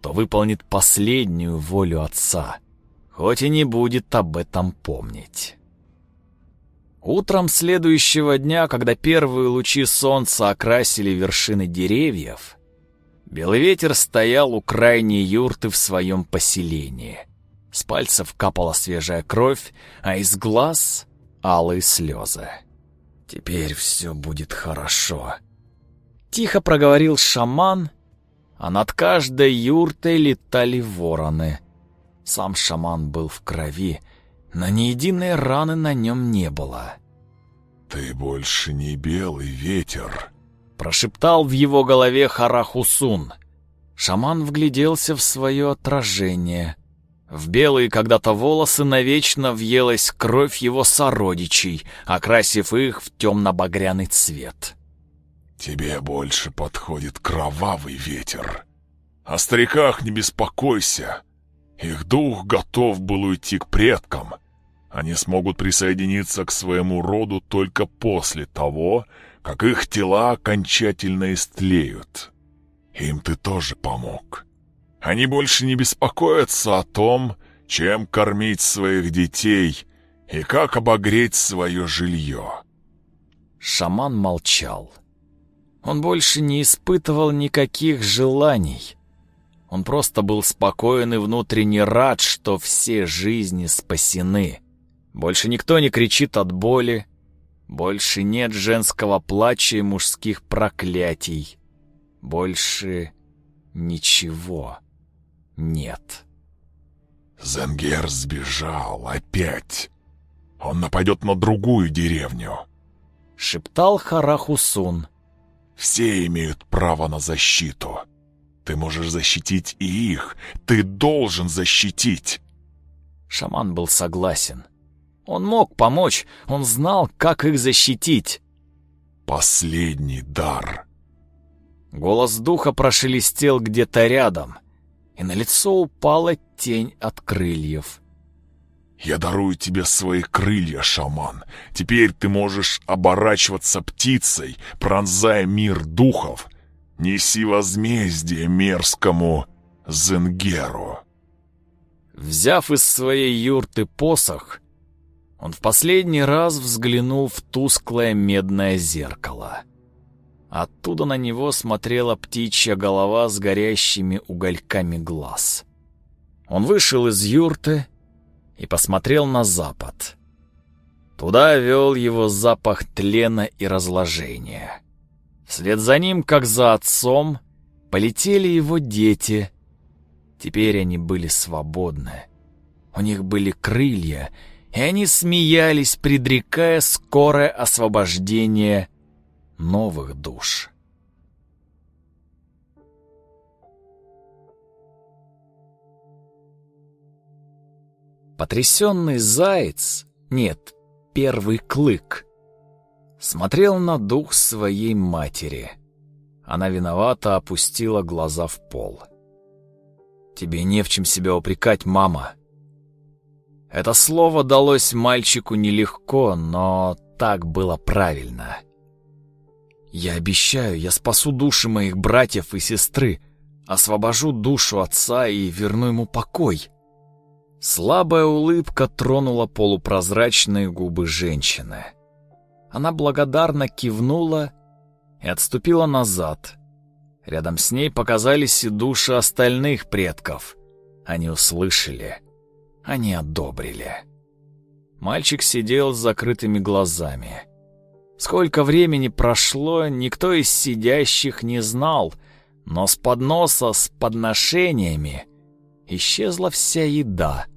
то выполнит последнюю волю отца, хоть и не будет об этом помнить. Утром следующего дня, когда первые лучи солнца окрасили вершины деревьев, Белый ветер стоял у крайней юрты в своем поселении. С пальцев капала свежая кровь, а из глаз — алые слезы. «Теперь все будет хорошо», — тихо проговорил шаман, а над каждой юртой летали вороны. Сам шаман был в крови, но ни единой раны на нем не было. «Ты больше не белый ветер», Прошептал в его голове Харахусун. Шаман вгляделся в свое отражение. В белые когда-то волосы навечно въелась кровь его сородичей, окрасив их в темно-багряный цвет. «Тебе больше подходит кровавый ветер. О стариках не беспокойся. Их дух готов был уйти к предкам. Они смогут присоединиться к своему роду только после того, как их тела окончательно истлеют. Им ты тоже помог. Они больше не беспокоятся о том, чем кормить своих детей и как обогреть свое жилье. Шаман молчал. Он больше не испытывал никаких желаний. Он просто был спокоен и внутренне рад, что все жизни спасены. Больше никто не кричит от боли, больше нет женского плача и мужских проклятий. Больше ничего нет. Зенгер сбежал опять. Он нападет на другую деревню. Шептал Харахусун. Все имеют право на защиту. Ты можешь защитить и их. Ты должен защитить. Шаман был согласен. Он мог помочь, он знал, как их защитить. «Последний дар!» Голос духа прошелестел где-то рядом, и на лицо упала тень от крыльев. «Я дарую тебе свои крылья, шаман. Теперь ты можешь оборачиваться птицей, пронзая мир духов. Неси возмездие мерзкому Зенгеру». Взяв из своей юрты посох, он в последний раз взглянул в тусклое медное зеркало. Оттуда на него смотрела птичья голова с горящими угольками глаз. Он вышел из юрты и посмотрел на запад. Туда вел его запах тлена и разложения. Вслед за ним, как за отцом, полетели его дети. Теперь они были свободны. У них были крылья, и они смеялись, предрекая скорое освобождение новых душ. Потрясенный заяц, нет, первый клык, смотрел на дух своей матери. Она виновато опустила глаза в пол. «Тебе не в чем себя упрекать, мама». Это слово далось мальчику нелегко, но так было правильно. «Я обещаю, я спасу души моих братьев и сестры, освобожу душу отца и верну ему покой». Слабая улыбка тронула полупрозрачные губы женщины. Она благодарно кивнула и отступила назад. Рядом с ней показались и души остальных предков. Они услышали, они одобрили. Мальчик сидел с закрытыми глазами. Сколько времени прошло, никто из сидящих не знал, но с подноса с подношениями исчезла вся еда —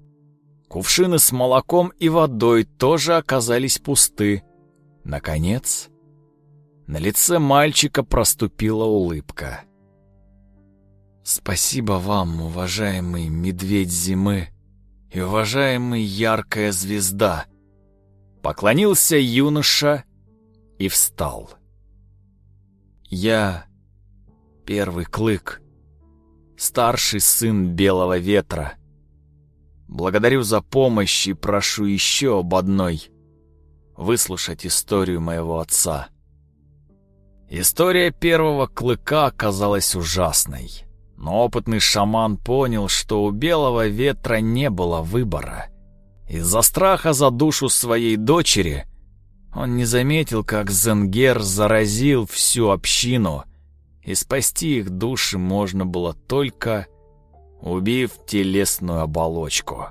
Кувшины с молоком и водой тоже оказались пусты. Наконец, на лице мальчика проступила улыбка. «Спасибо вам, уважаемый медведь зимы и уважаемый яркая звезда!» Поклонился юноша и встал. «Я первый клык, старший сын белого ветра». Благодарю за помощь и прошу еще об одной. Выслушать историю моего отца. История первого клыка оказалась ужасной. Но опытный шаман понял, что у белого ветра не было выбора. Из-за страха за душу своей дочери он не заметил, как Зенгер заразил всю общину, и спасти их души можно было только убив телесную оболочку.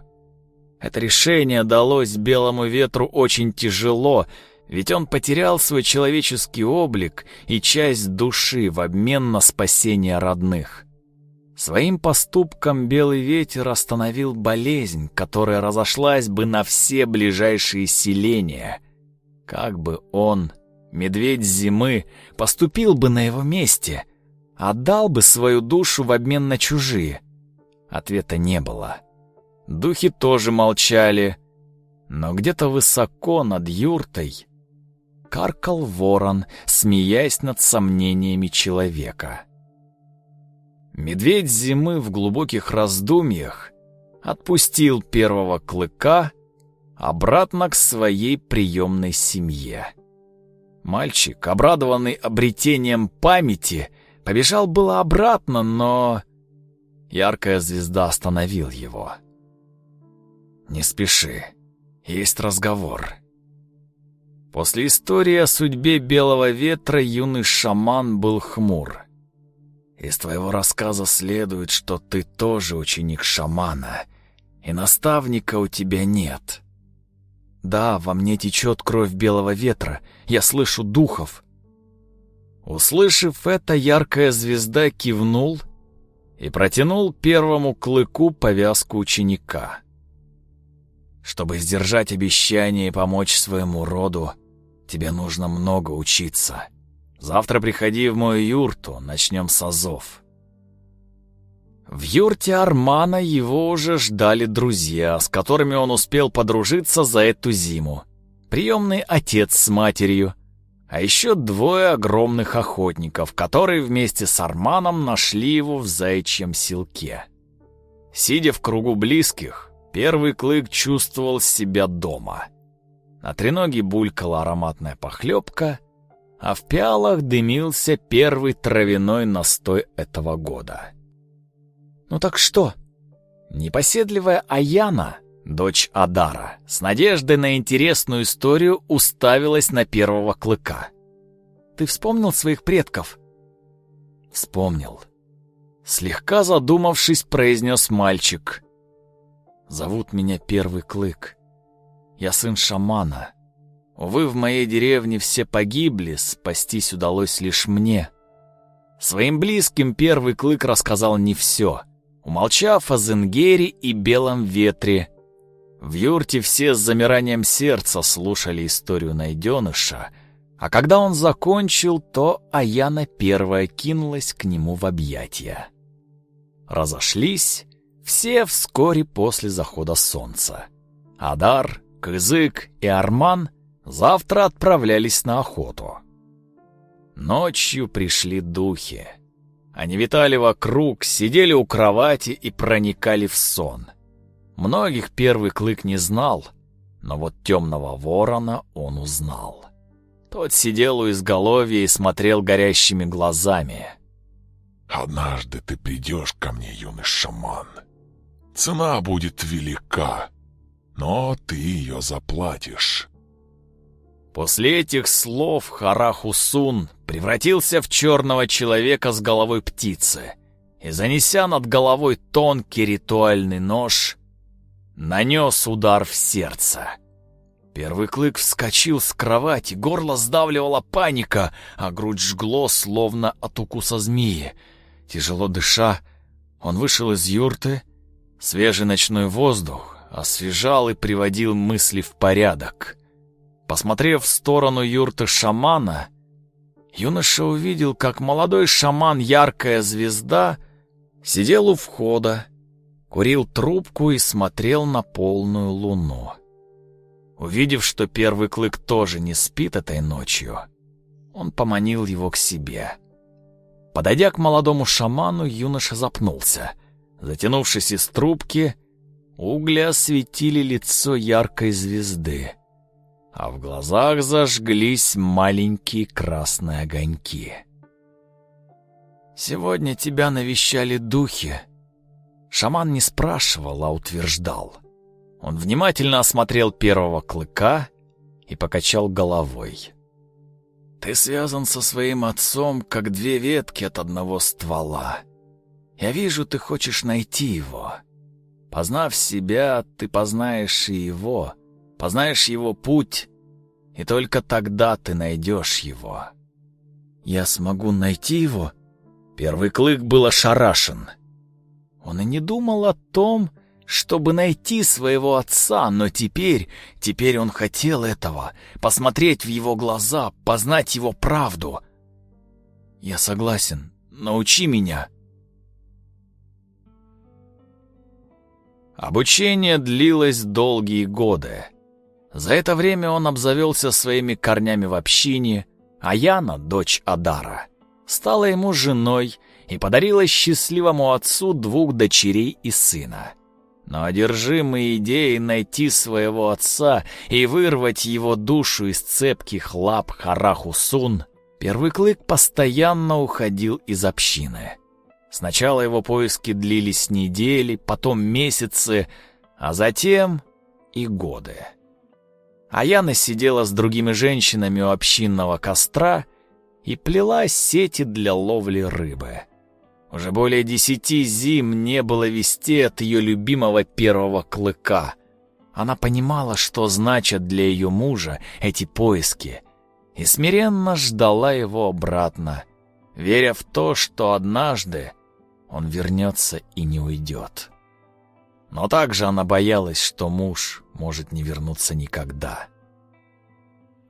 Это решение далось белому ветру очень тяжело, ведь он потерял свой человеческий облик и часть души в обмен на спасение родных. Своим поступком белый ветер остановил болезнь, которая разошлась бы на все ближайшие селения. Как бы он, медведь зимы, поступил бы на его месте, отдал бы свою душу в обмен на чужие — Ответа не было. Духи тоже молчали, но где-то высоко над юртой каркал ворон, смеясь над сомнениями человека. Медведь зимы в глубоких раздумьях отпустил первого клыка обратно к своей приемной семье. Мальчик, обрадованный обретением памяти, побежал было обратно, но Яркая звезда остановил его. «Не спеши, есть разговор». После истории о судьбе Белого Ветра юный шаман был хмур. Из твоего рассказа следует, что ты тоже ученик шамана, и наставника у тебя нет. Да, во мне течет кровь Белого Ветра, я слышу духов. Услышав это, яркая звезда кивнул — и протянул первому клыку повязку ученика. Чтобы сдержать обещание и помочь своему роду, тебе нужно много учиться. Завтра приходи в мою юрту, начнем с азов. В юрте Армана его уже ждали друзья, с которыми он успел подружиться за эту зиму. Приемный отец с матерью — а еще двое огромных охотников, которые вместе с Арманом нашли его в заячьем селке. Сидя в кругу близких, первый клык чувствовал себя дома. На треноге булькала ароматная похлебка, а в пиалах дымился первый травяной настой этого года. «Ну так что?» Непоседливая Аяна Дочь Адара с надеждой на интересную историю уставилась на первого клыка. «Ты вспомнил своих предков?» «Вспомнил». Слегка задумавшись, произнес мальчик. «Зовут меня Первый Клык. Я сын шамана, Увы, в моей деревне все погибли, спастись удалось лишь мне. Своим близким первый клык рассказал не все, умолчав о Зенгере и Белом ветре. В юрте все с замиранием сердца слушали историю найденыша, а когда он закончил, то Аяна первая кинулась к нему в объятия. Разошлись все вскоре после захода солнца. Адар, Кызык и Арман завтра отправлялись на охоту. Ночью пришли духи. Они витали вокруг, сидели у кровати и проникали в сон. Многих первый клык не знал, но вот темного ворона он узнал. Тот сидел у изголовья и смотрел горящими глазами. «Однажды ты придешь ко мне, юный шаман. Цена будет велика, но ты ее заплатишь». После этих слов Харахусун превратился в черного человека с головой птицы и, занеся над головой тонкий ритуальный нож, нанес удар в сердце. Первый клык вскочил с кровати, горло сдавливала паника, а грудь жгло, словно от укуса змеи. Тяжело дыша, он вышел из юрты. Свежий ночной воздух освежал и приводил мысли в порядок. Посмотрев в сторону юрты шамана, юноша увидел, как молодой шаман «Яркая звезда» сидел у входа, курил трубку и смотрел на полную луну. Увидев, что первый клык тоже не спит этой ночью, он поманил его к себе. Подойдя к молодому шаману, юноша запнулся. Затянувшись из трубки, угли осветили лицо яркой звезды а в глазах зажглись маленькие красные огоньки. «Сегодня тебя навещали духи». Шаман не спрашивал, а утверждал. Он внимательно осмотрел первого клыка и покачал головой. «Ты связан со своим отцом, как две ветки от одного ствола. Я вижу, ты хочешь найти его. Познав себя, ты познаешь и его» познаешь его путь, и только тогда ты найдешь его. Я смогу найти его? Первый клык был ошарашен. Он и не думал о том, чтобы найти своего отца, но теперь, теперь он хотел этого, посмотреть в его глаза, познать его правду. Я согласен, научи меня. Обучение длилось долгие годы. За это время он обзавелся своими корнями в общине, а Яна, дочь Адара, стала ему женой и подарила счастливому отцу двух дочерей и сына. Но одержимый идеей найти своего отца и вырвать его душу из цепких лап Харахусун, Первый Клык постоянно уходил из общины. Сначала его поиски длились недели, потом месяцы, а затем и годы. А Яна сидела с другими женщинами у общинного костра и плела сети для ловли рыбы. Уже более десяти зим не было вести от ее любимого первого клыка. Она понимала, что значат для ее мужа эти поиски, и смиренно ждала его обратно, веря в то, что однажды он вернется и не уйдет. Но также она боялась, что муж может не вернуться никогда.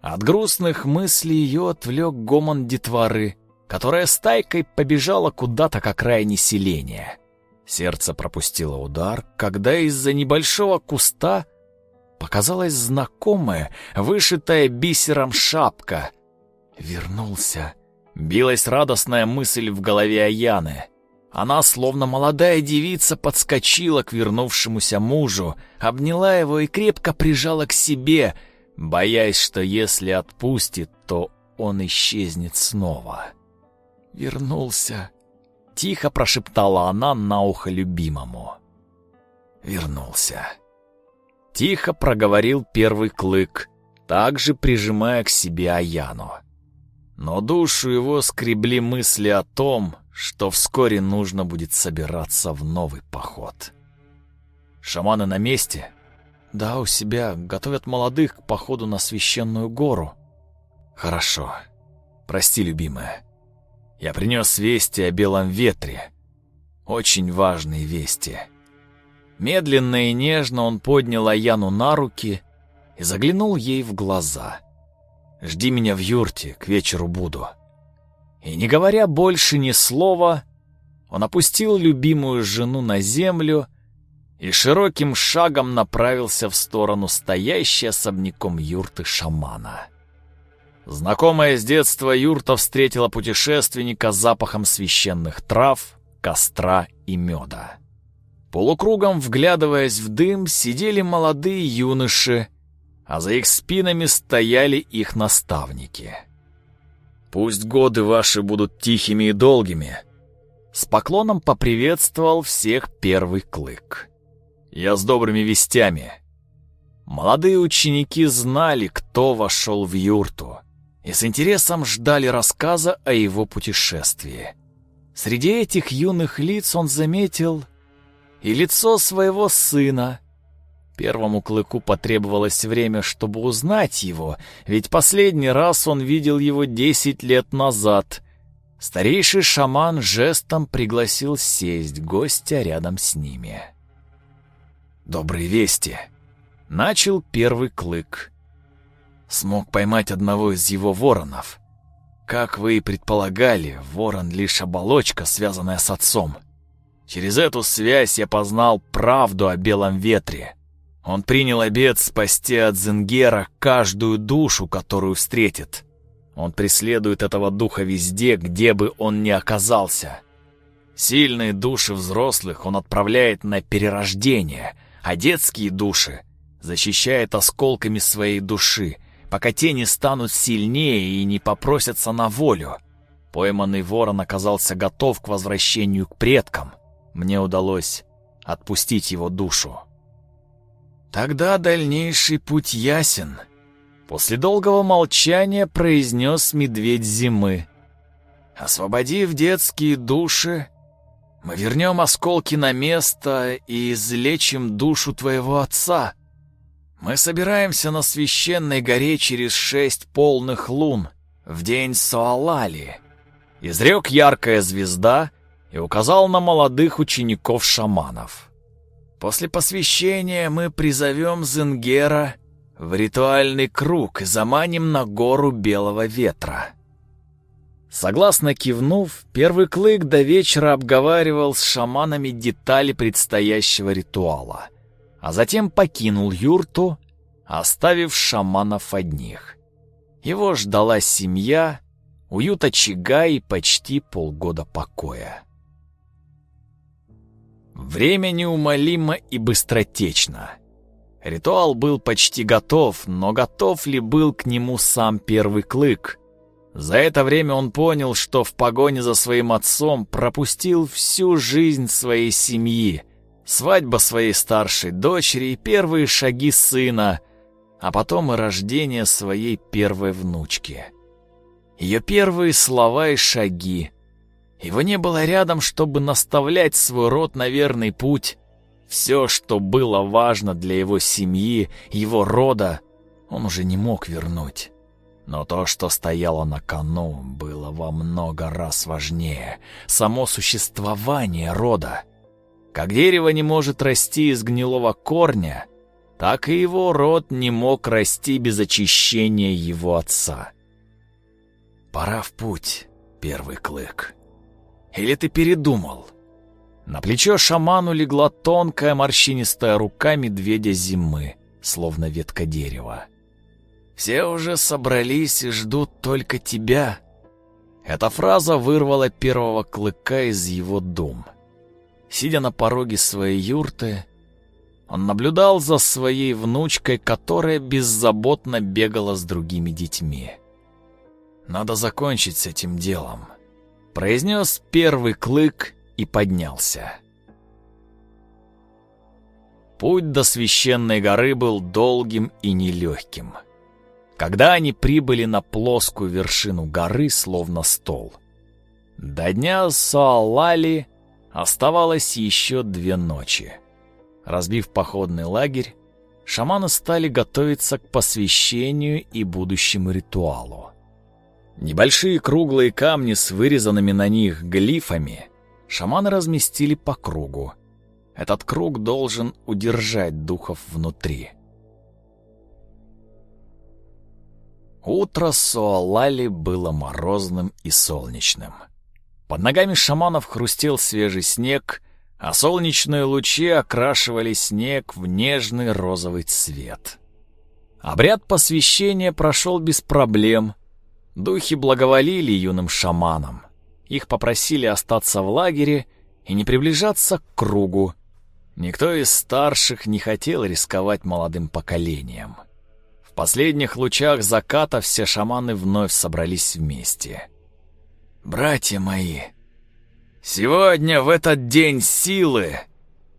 От грустных мыслей ее отвлек гомон детворы, которая стайкой побежала куда-то к окраине селения. Сердце пропустило удар, когда из-за небольшого куста показалась знакомая, вышитая бисером шапка. Вернулся. Билась радостная мысль в голове Аяны — она, словно молодая девица, подскочила к вернувшемуся мужу, обняла его и крепко прижала к себе, боясь, что если отпустит, то он исчезнет снова. «Вернулся», — тихо прошептала она на ухо любимому. «Вернулся». Тихо проговорил первый клык, также прижимая к себе Аяну. Но душу его скребли мысли о том, что вскоре нужно будет собираться в новый поход. «Шаманы на месте?» Да, у себя готовят молодых к походу на священную гору. Хорошо. Прости, любимая. Я принес вести о белом ветре. Очень важные вести. Медленно и нежно он поднял Аяну на руки и заглянул ей в глаза. «Жди меня в юрте, к вечеру буду». И не говоря больше ни слова, он опустил любимую жену на землю и широким шагом направился в сторону стоящей особняком юрты шамана. Знакомая с детства юрта встретила путешественника запахом священных трав, костра и меда. Полукругом вглядываясь в дым, сидели молодые юноши, а за их спинами стояли их наставники. «Пусть годы ваши будут тихими и долгими», — с поклоном поприветствовал всех первый клык. «Я с добрыми вестями». Молодые ученики знали, кто вошел в юрту, и с интересом ждали рассказа о его путешествии. Среди этих юных лиц он заметил и лицо своего сына. Первому клыку потребовалось время, чтобы узнать его, ведь последний раз он видел его десять лет назад. Старейший шаман жестом пригласил сесть гостя рядом с ними. «Добрые вести!» — начал первый клык. Смог поймать одного из его воронов. Как вы и предполагали, ворон — лишь оболочка, связанная с отцом. Через эту связь я познал правду о белом ветре. Он принял обет спасти от Зенгера каждую душу, которую встретит. Он преследует этого духа везде, где бы он ни оказался. Сильные души взрослых он отправляет на перерождение, а детские души защищает осколками своей души, пока те не станут сильнее и не попросятся на волю. Пойманный ворон оказался готов к возвращению к предкам — мне удалось отпустить его душу. Тогда дальнейший путь ясен. После долгого молчания произнес медведь зимы. Освободив детские души, мы вернем осколки на место и излечим душу твоего отца. Мы собираемся на священной горе через шесть полных лун в день Суалали. Изрек яркая звезда, и указал на молодых учеников-шаманов. «После посвящения мы призовем Зенгера в ритуальный круг и заманим на гору Белого Ветра». Согласно кивнув, первый клык до вечера обговаривал с шаманами детали предстоящего ритуала, а затем покинул юрту, оставив шаманов одних. Его ждала семья, уют очага и почти полгода покоя. Время неумолимо и быстротечно. Ритуал был почти готов, но готов ли был к нему сам первый клык? За это время он понял, что в погоне за своим отцом пропустил всю жизнь своей семьи, свадьба своей старшей дочери и первые шаги сына, а потом и рождение своей первой внучки. Ее первые слова и шаги — его не было рядом, чтобы наставлять свой род на верный путь. Все, что было важно для его семьи, его рода, он уже не мог вернуть. Но то, что стояло на кону, было во много раз важнее. Само существование рода. Как дерево не может расти из гнилого корня, так и его род не мог расти без очищения его отца. «Пора в путь, первый клык», или ты передумал?» На плечо шаману легла тонкая морщинистая рука медведя зимы, словно ветка дерева. «Все уже собрались и ждут только тебя». Эта фраза вырвала первого клыка из его дум. Сидя на пороге своей юрты, он наблюдал за своей внучкой, которая беззаботно бегала с другими детьми. «Надо закончить с этим делом», произнес первый клык и поднялся. Путь до священной горы был долгим и нелегким. Когда они прибыли на плоскую вершину горы, словно стол, до дня Саалали оставалось еще две ночи. Разбив походный лагерь, шаманы стали готовиться к посвящению и будущему ритуалу. Небольшие круглые камни с вырезанными на них глифами шаманы разместили по кругу. Этот круг должен удержать духов внутри. Утро Суалали было морозным и солнечным. Под ногами шаманов хрустел свежий снег, а солнечные лучи окрашивали снег в нежный розовый цвет. Обряд посвящения прошел без проблем. Духи благоволили юным шаманам. Их попросили остаться в лагере и не приближаться к кругу. Никто из старших не хотел рисковать молодым поколением последних лучах заката все шаманы вновь собрались вместе. «Братья мои, сегодня, в этот день силы,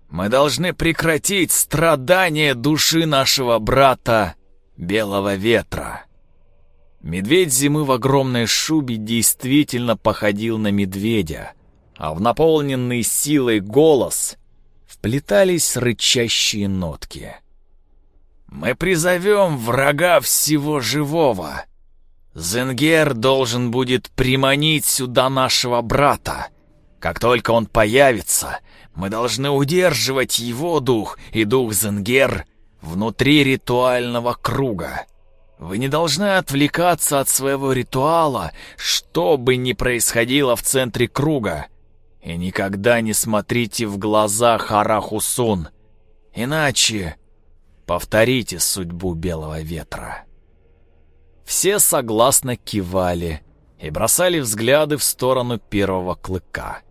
мы должны прекратить страдания души нашего брата Белого Ветра». Медведь зимы в огромной шубе действительно походил на медведя, а в наполненный силой голос вплетались рычащие нотки — мы призовем врага всего живого. Зенгер должен будет приманить сюда нашего брата. Как только он появится, мы должны удерживать его дух и дух Зенгер внутри ритуального круга. Вы не должны отвлекаться от своего ритуала, что бы ни происходило в центре круга. И никогда не смотрите в глаза Харахусун, иначе Повторите судьбу белого ветра. Все согласно кивали и бросали взгляды в сторону первого клыка.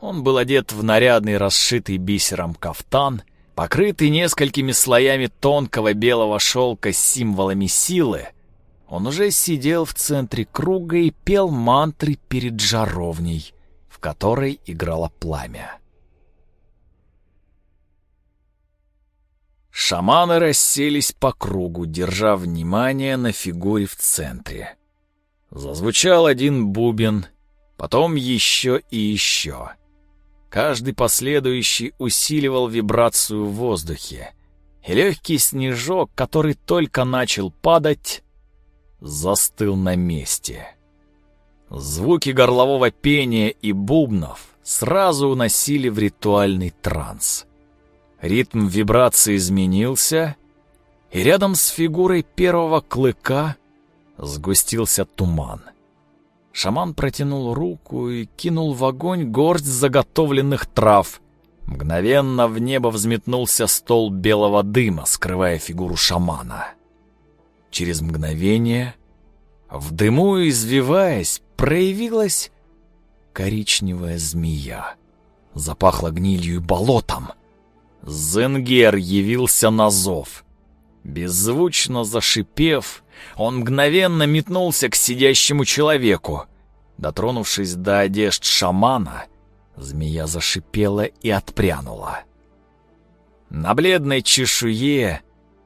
Он был одет в нарядный расшитый бисером кафтан, покрытый несколькими слоями тонкого белого шелка с символами силы. Он уже сидел в центре круга и пел мантры перед жаровней, в которой играло пламя. Шаманы расселись по кругу, держа внимание на фигуре в центре. Зазвучал один бубен, потом еще и еще. Каждый последующий усиливал вибрацию в воздухе, и легкий снежок, который только начал падать, застыл на месте. Звуки горлового пения и бубнов сразу уносили в ритуальный транс — Ритм вибрации изменился, и рядом с фигурой первого клыка сгустился туман. Шаман протянул руку и кинул в огонь горсть заготовленных трав. Мгновенно в небо взметнулся стол белого дыма, скрывая фигуру шамана. Через мгновение в дыму, извиваясь, проявилась коричневая змея. Запахло гнилью и болотом — Зенгер явился на зов. Беззвучно зашипев, он мгновенно метнулся к сидящему человеку. Дотронувшись до одежд шамана, змея зашипела и отпрянула. На бледной чешуе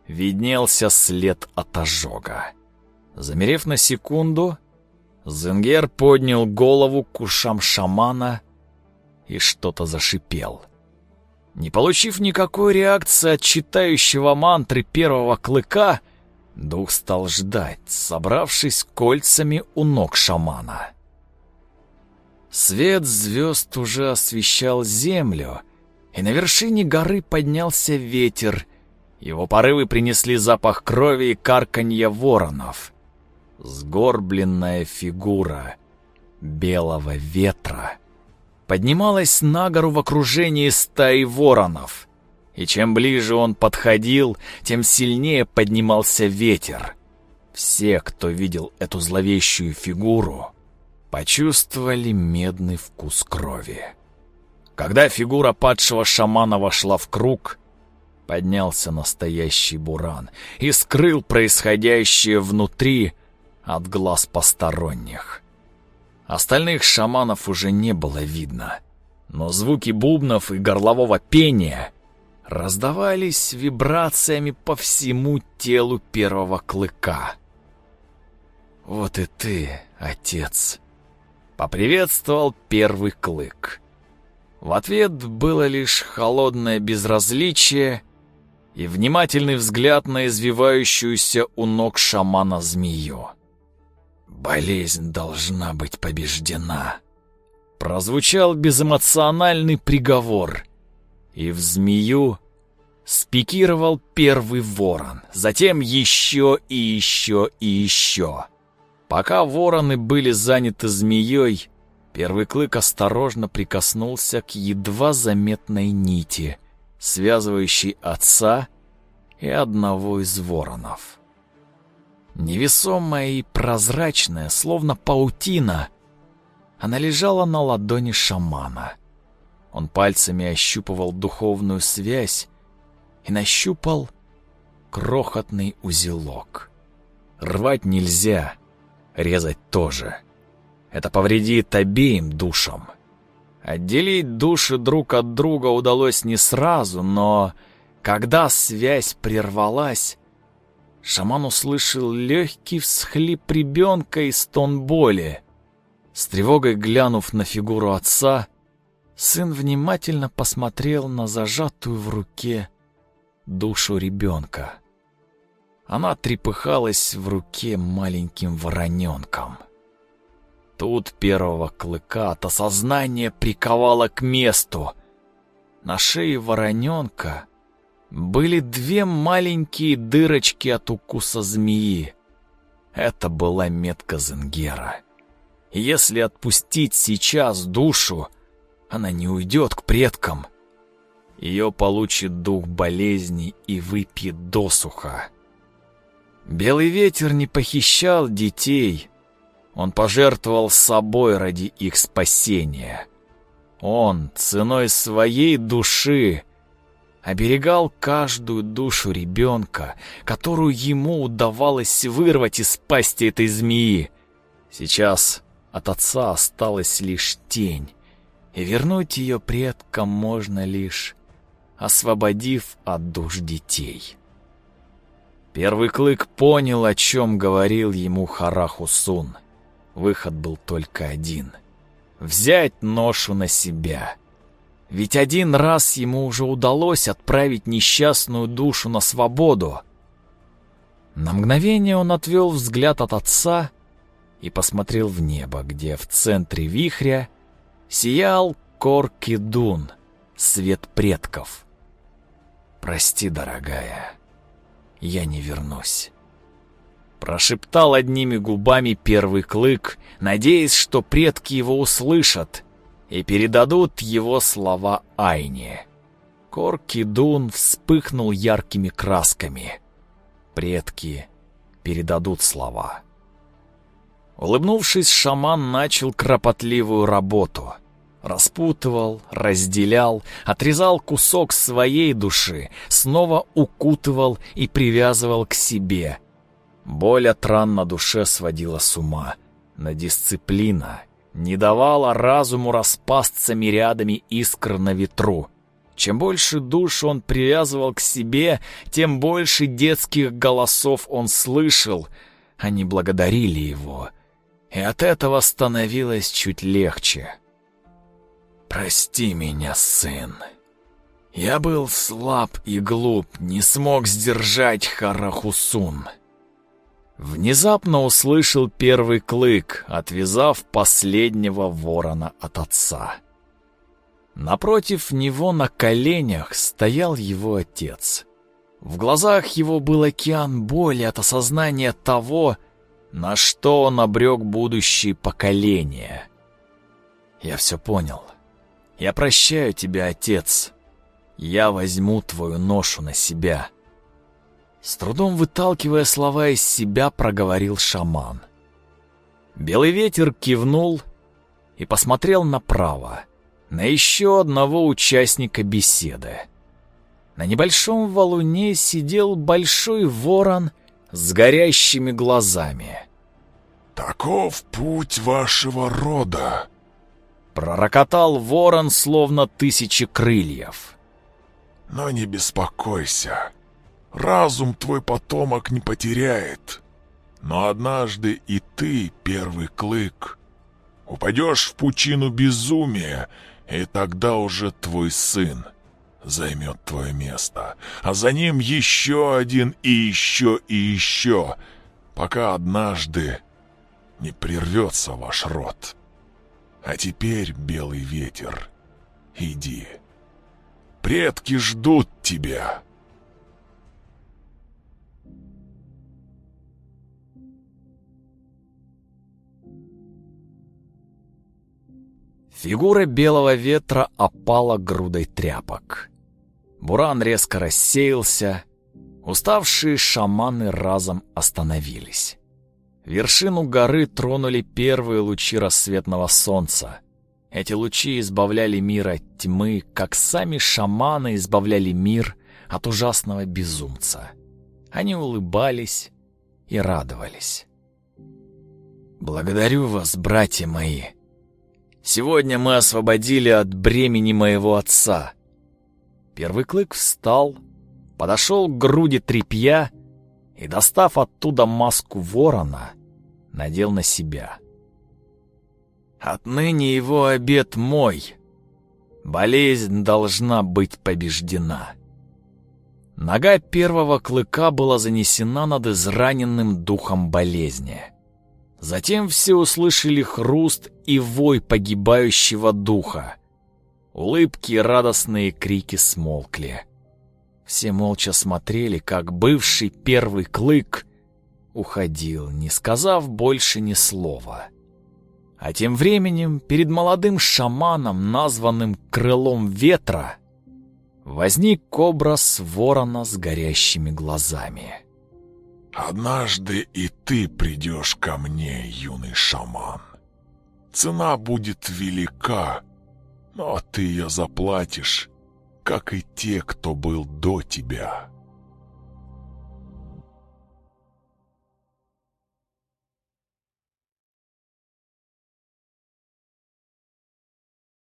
виднелся след от ожога. Замерев на секунду, Зенгер поднял голову к ушам шамана и что-то зашипел. Не получив никакой реакции от читающего мантры первого клыка, дух стал ждать, собравшись кольцами у ног шамана. Свет звезд уже освещал землю, и на вершине горы поднялся ветер. Его порывы принесли запах крови и карканья воронов. Сгорбленная фигура белого ветра — поднималась на гору в окружении стаи воронов. И чем ближе он подходил, тем сильнее поднимался ветер. Все, кто видел эту зловещую фигуру, почувствовали медный вкус крови. Когда фигура падшего шамана вошла в круг, поднялся настоящий буран и скрыл происходящее внутри от глаз посторонних. Остальных шаманов уже не было видно, но звуки бубнов и горлового пения раздавались вибрациями по всему телу первого клыка. «Вот и ты, отец!» — поприветствовал первый клык. В ответ было лишь холодное безразличие и внимательный взгляд на извивающуюся у ног шамана змею. «Болезнь должна быть побеждена», — прозвучал безэмоциональный приговор, и в змею спикировал первый ворон, затем еще и еще и еще. Пока вороны были заняты змеей, первый клык осторожно прикоснулся к едва заметной нити, связывающей отца и одного из воронов. Невесомая и прозрачная, словно паутина, она лежала на ладони шамана. Он пальцами ощупывал духовную связь, и нащупал крохотный узелок. Рвать нельзя, резать тоже. Это повредит обеим душам. Отделить души друг от друга удалось не сразу, но когда связь прервалась, шаман услышал легкий всхлип ребенка и стон боли. С тревогой глянув на фигуру отца, сын внимательно посмотрел на зажатую в руке душу ребенка. Она трепыхалась в руке маленьким вороненком. Тут первого клыка от осознания приковало к месту. На шее вороненка были две маленькие дырочки от укуса змеи. Это была метка Зенгера. Если отпустить сейчас душу, она не уйдет к предкам — ее получит дух болезни и выпьет досуха. Белый ветер не похищал детей. Он пожертвовал собой ради их спасения. Он ценой своей души оберегал каждую душу ребенка, которую ему удавалось вырвать из пасти этой змеи. Сейчас от отца осталась лишь тень, и вернуть ее предкам можно лишь освободив от душ детей. Первый клык понял, о чем говорил ему Харахусун. Выход был только один — взять ношу на себя. Ведь один раз ему уже удалось отправить несчастную душу на свободу. На мгновение он отвел взгляд от отца и посмотрел в небо, где в центре вихря сиял Коркидун, свет предков — «Прости, дорогая, я не вернусь». Прошептал одними губами первый клык, надеясь, что предки его услышат и передадут его слова Айне. Коркидун вспыхнул яркими красками. Предки передадут слова. Улыбнувшись, шаман начал кропотливую работу — Распутывал, разделял, отрезал кусок своей души, снова укутывал и привязывал к себе. Боль от ран на душе сводила с ума, но дисциплина не давала разуму распасться мириадами искр на ветру. Чем больше душ он привязывал к себе, тем больше детских голосов он слышал. Они благодарили его, и от этого становилось чуть легче. «Прости меня, сын. Я был слаб и глуп, не смог сдержать Харахусун». Внезапно услышал первый клык, отвязав последнего ворона от отца. Напротив него на коленях стоял его отец. В глазах его был океан боли от осознания того, на что он обрек будущие поколения. Я все понял. Я прощаю тебя, отец. Я возьму твою ношу на себя. С трудом выталкивая слова из себя, проговорил шаман. Белый ветер кивнул и посмотрел направо, на еще одного участника беседы. На небольшом валуне сидел большой ворон с горящими глазами. «Таков путь вашего рода», Пророкотал ворон, словно тысячи крыльев. «Но не беспокойся. Разум твой потомок не потеряет. Но однажды и ты, первый клык, упадешь в пучину безумия, и тогда уже твой сын займет твое место, а за ним еще один и еще и еще, пока однажды не прервется ваш род. А теперь, белый ветер, иди. Предки ждут тебя. Фигура белого ветра опала грудой тряпок. Буран резко рассеялся. Уставшие шаманы разом остановились. Вершину горы тронули первые лучи рассветного солнца. Эти лучи избавляли мир от тьмы, как сами шаманы избавляли мир от ужасного безумца. Они улыбались и радовались. «Благодарю вас, братья мои!» Сегодня мы освободили от бремени моего отца. Первый клык встал, подошел к груди тряпья и, достав оттуда маску ворона, надел на себя. Отныне его обед мой. Болезнь должна быть побеждена. Нога первого клыка была занесена над израненным духом болезни. Затем все услышали хруст и вой погибающего духа. Улыбки и радостные крики смолкли. Все молча смотрели, как бывший первый клык уходил, не сказав больше ни слова. А тем временем перед молодым шаманом, названным «крылом ветра», возник образ ворона с горящими глазами. Однажды и ты придешь ко мне, юный шаман. Цена будет велика, но ты ее заплатишь, как и те, кто был до тебя.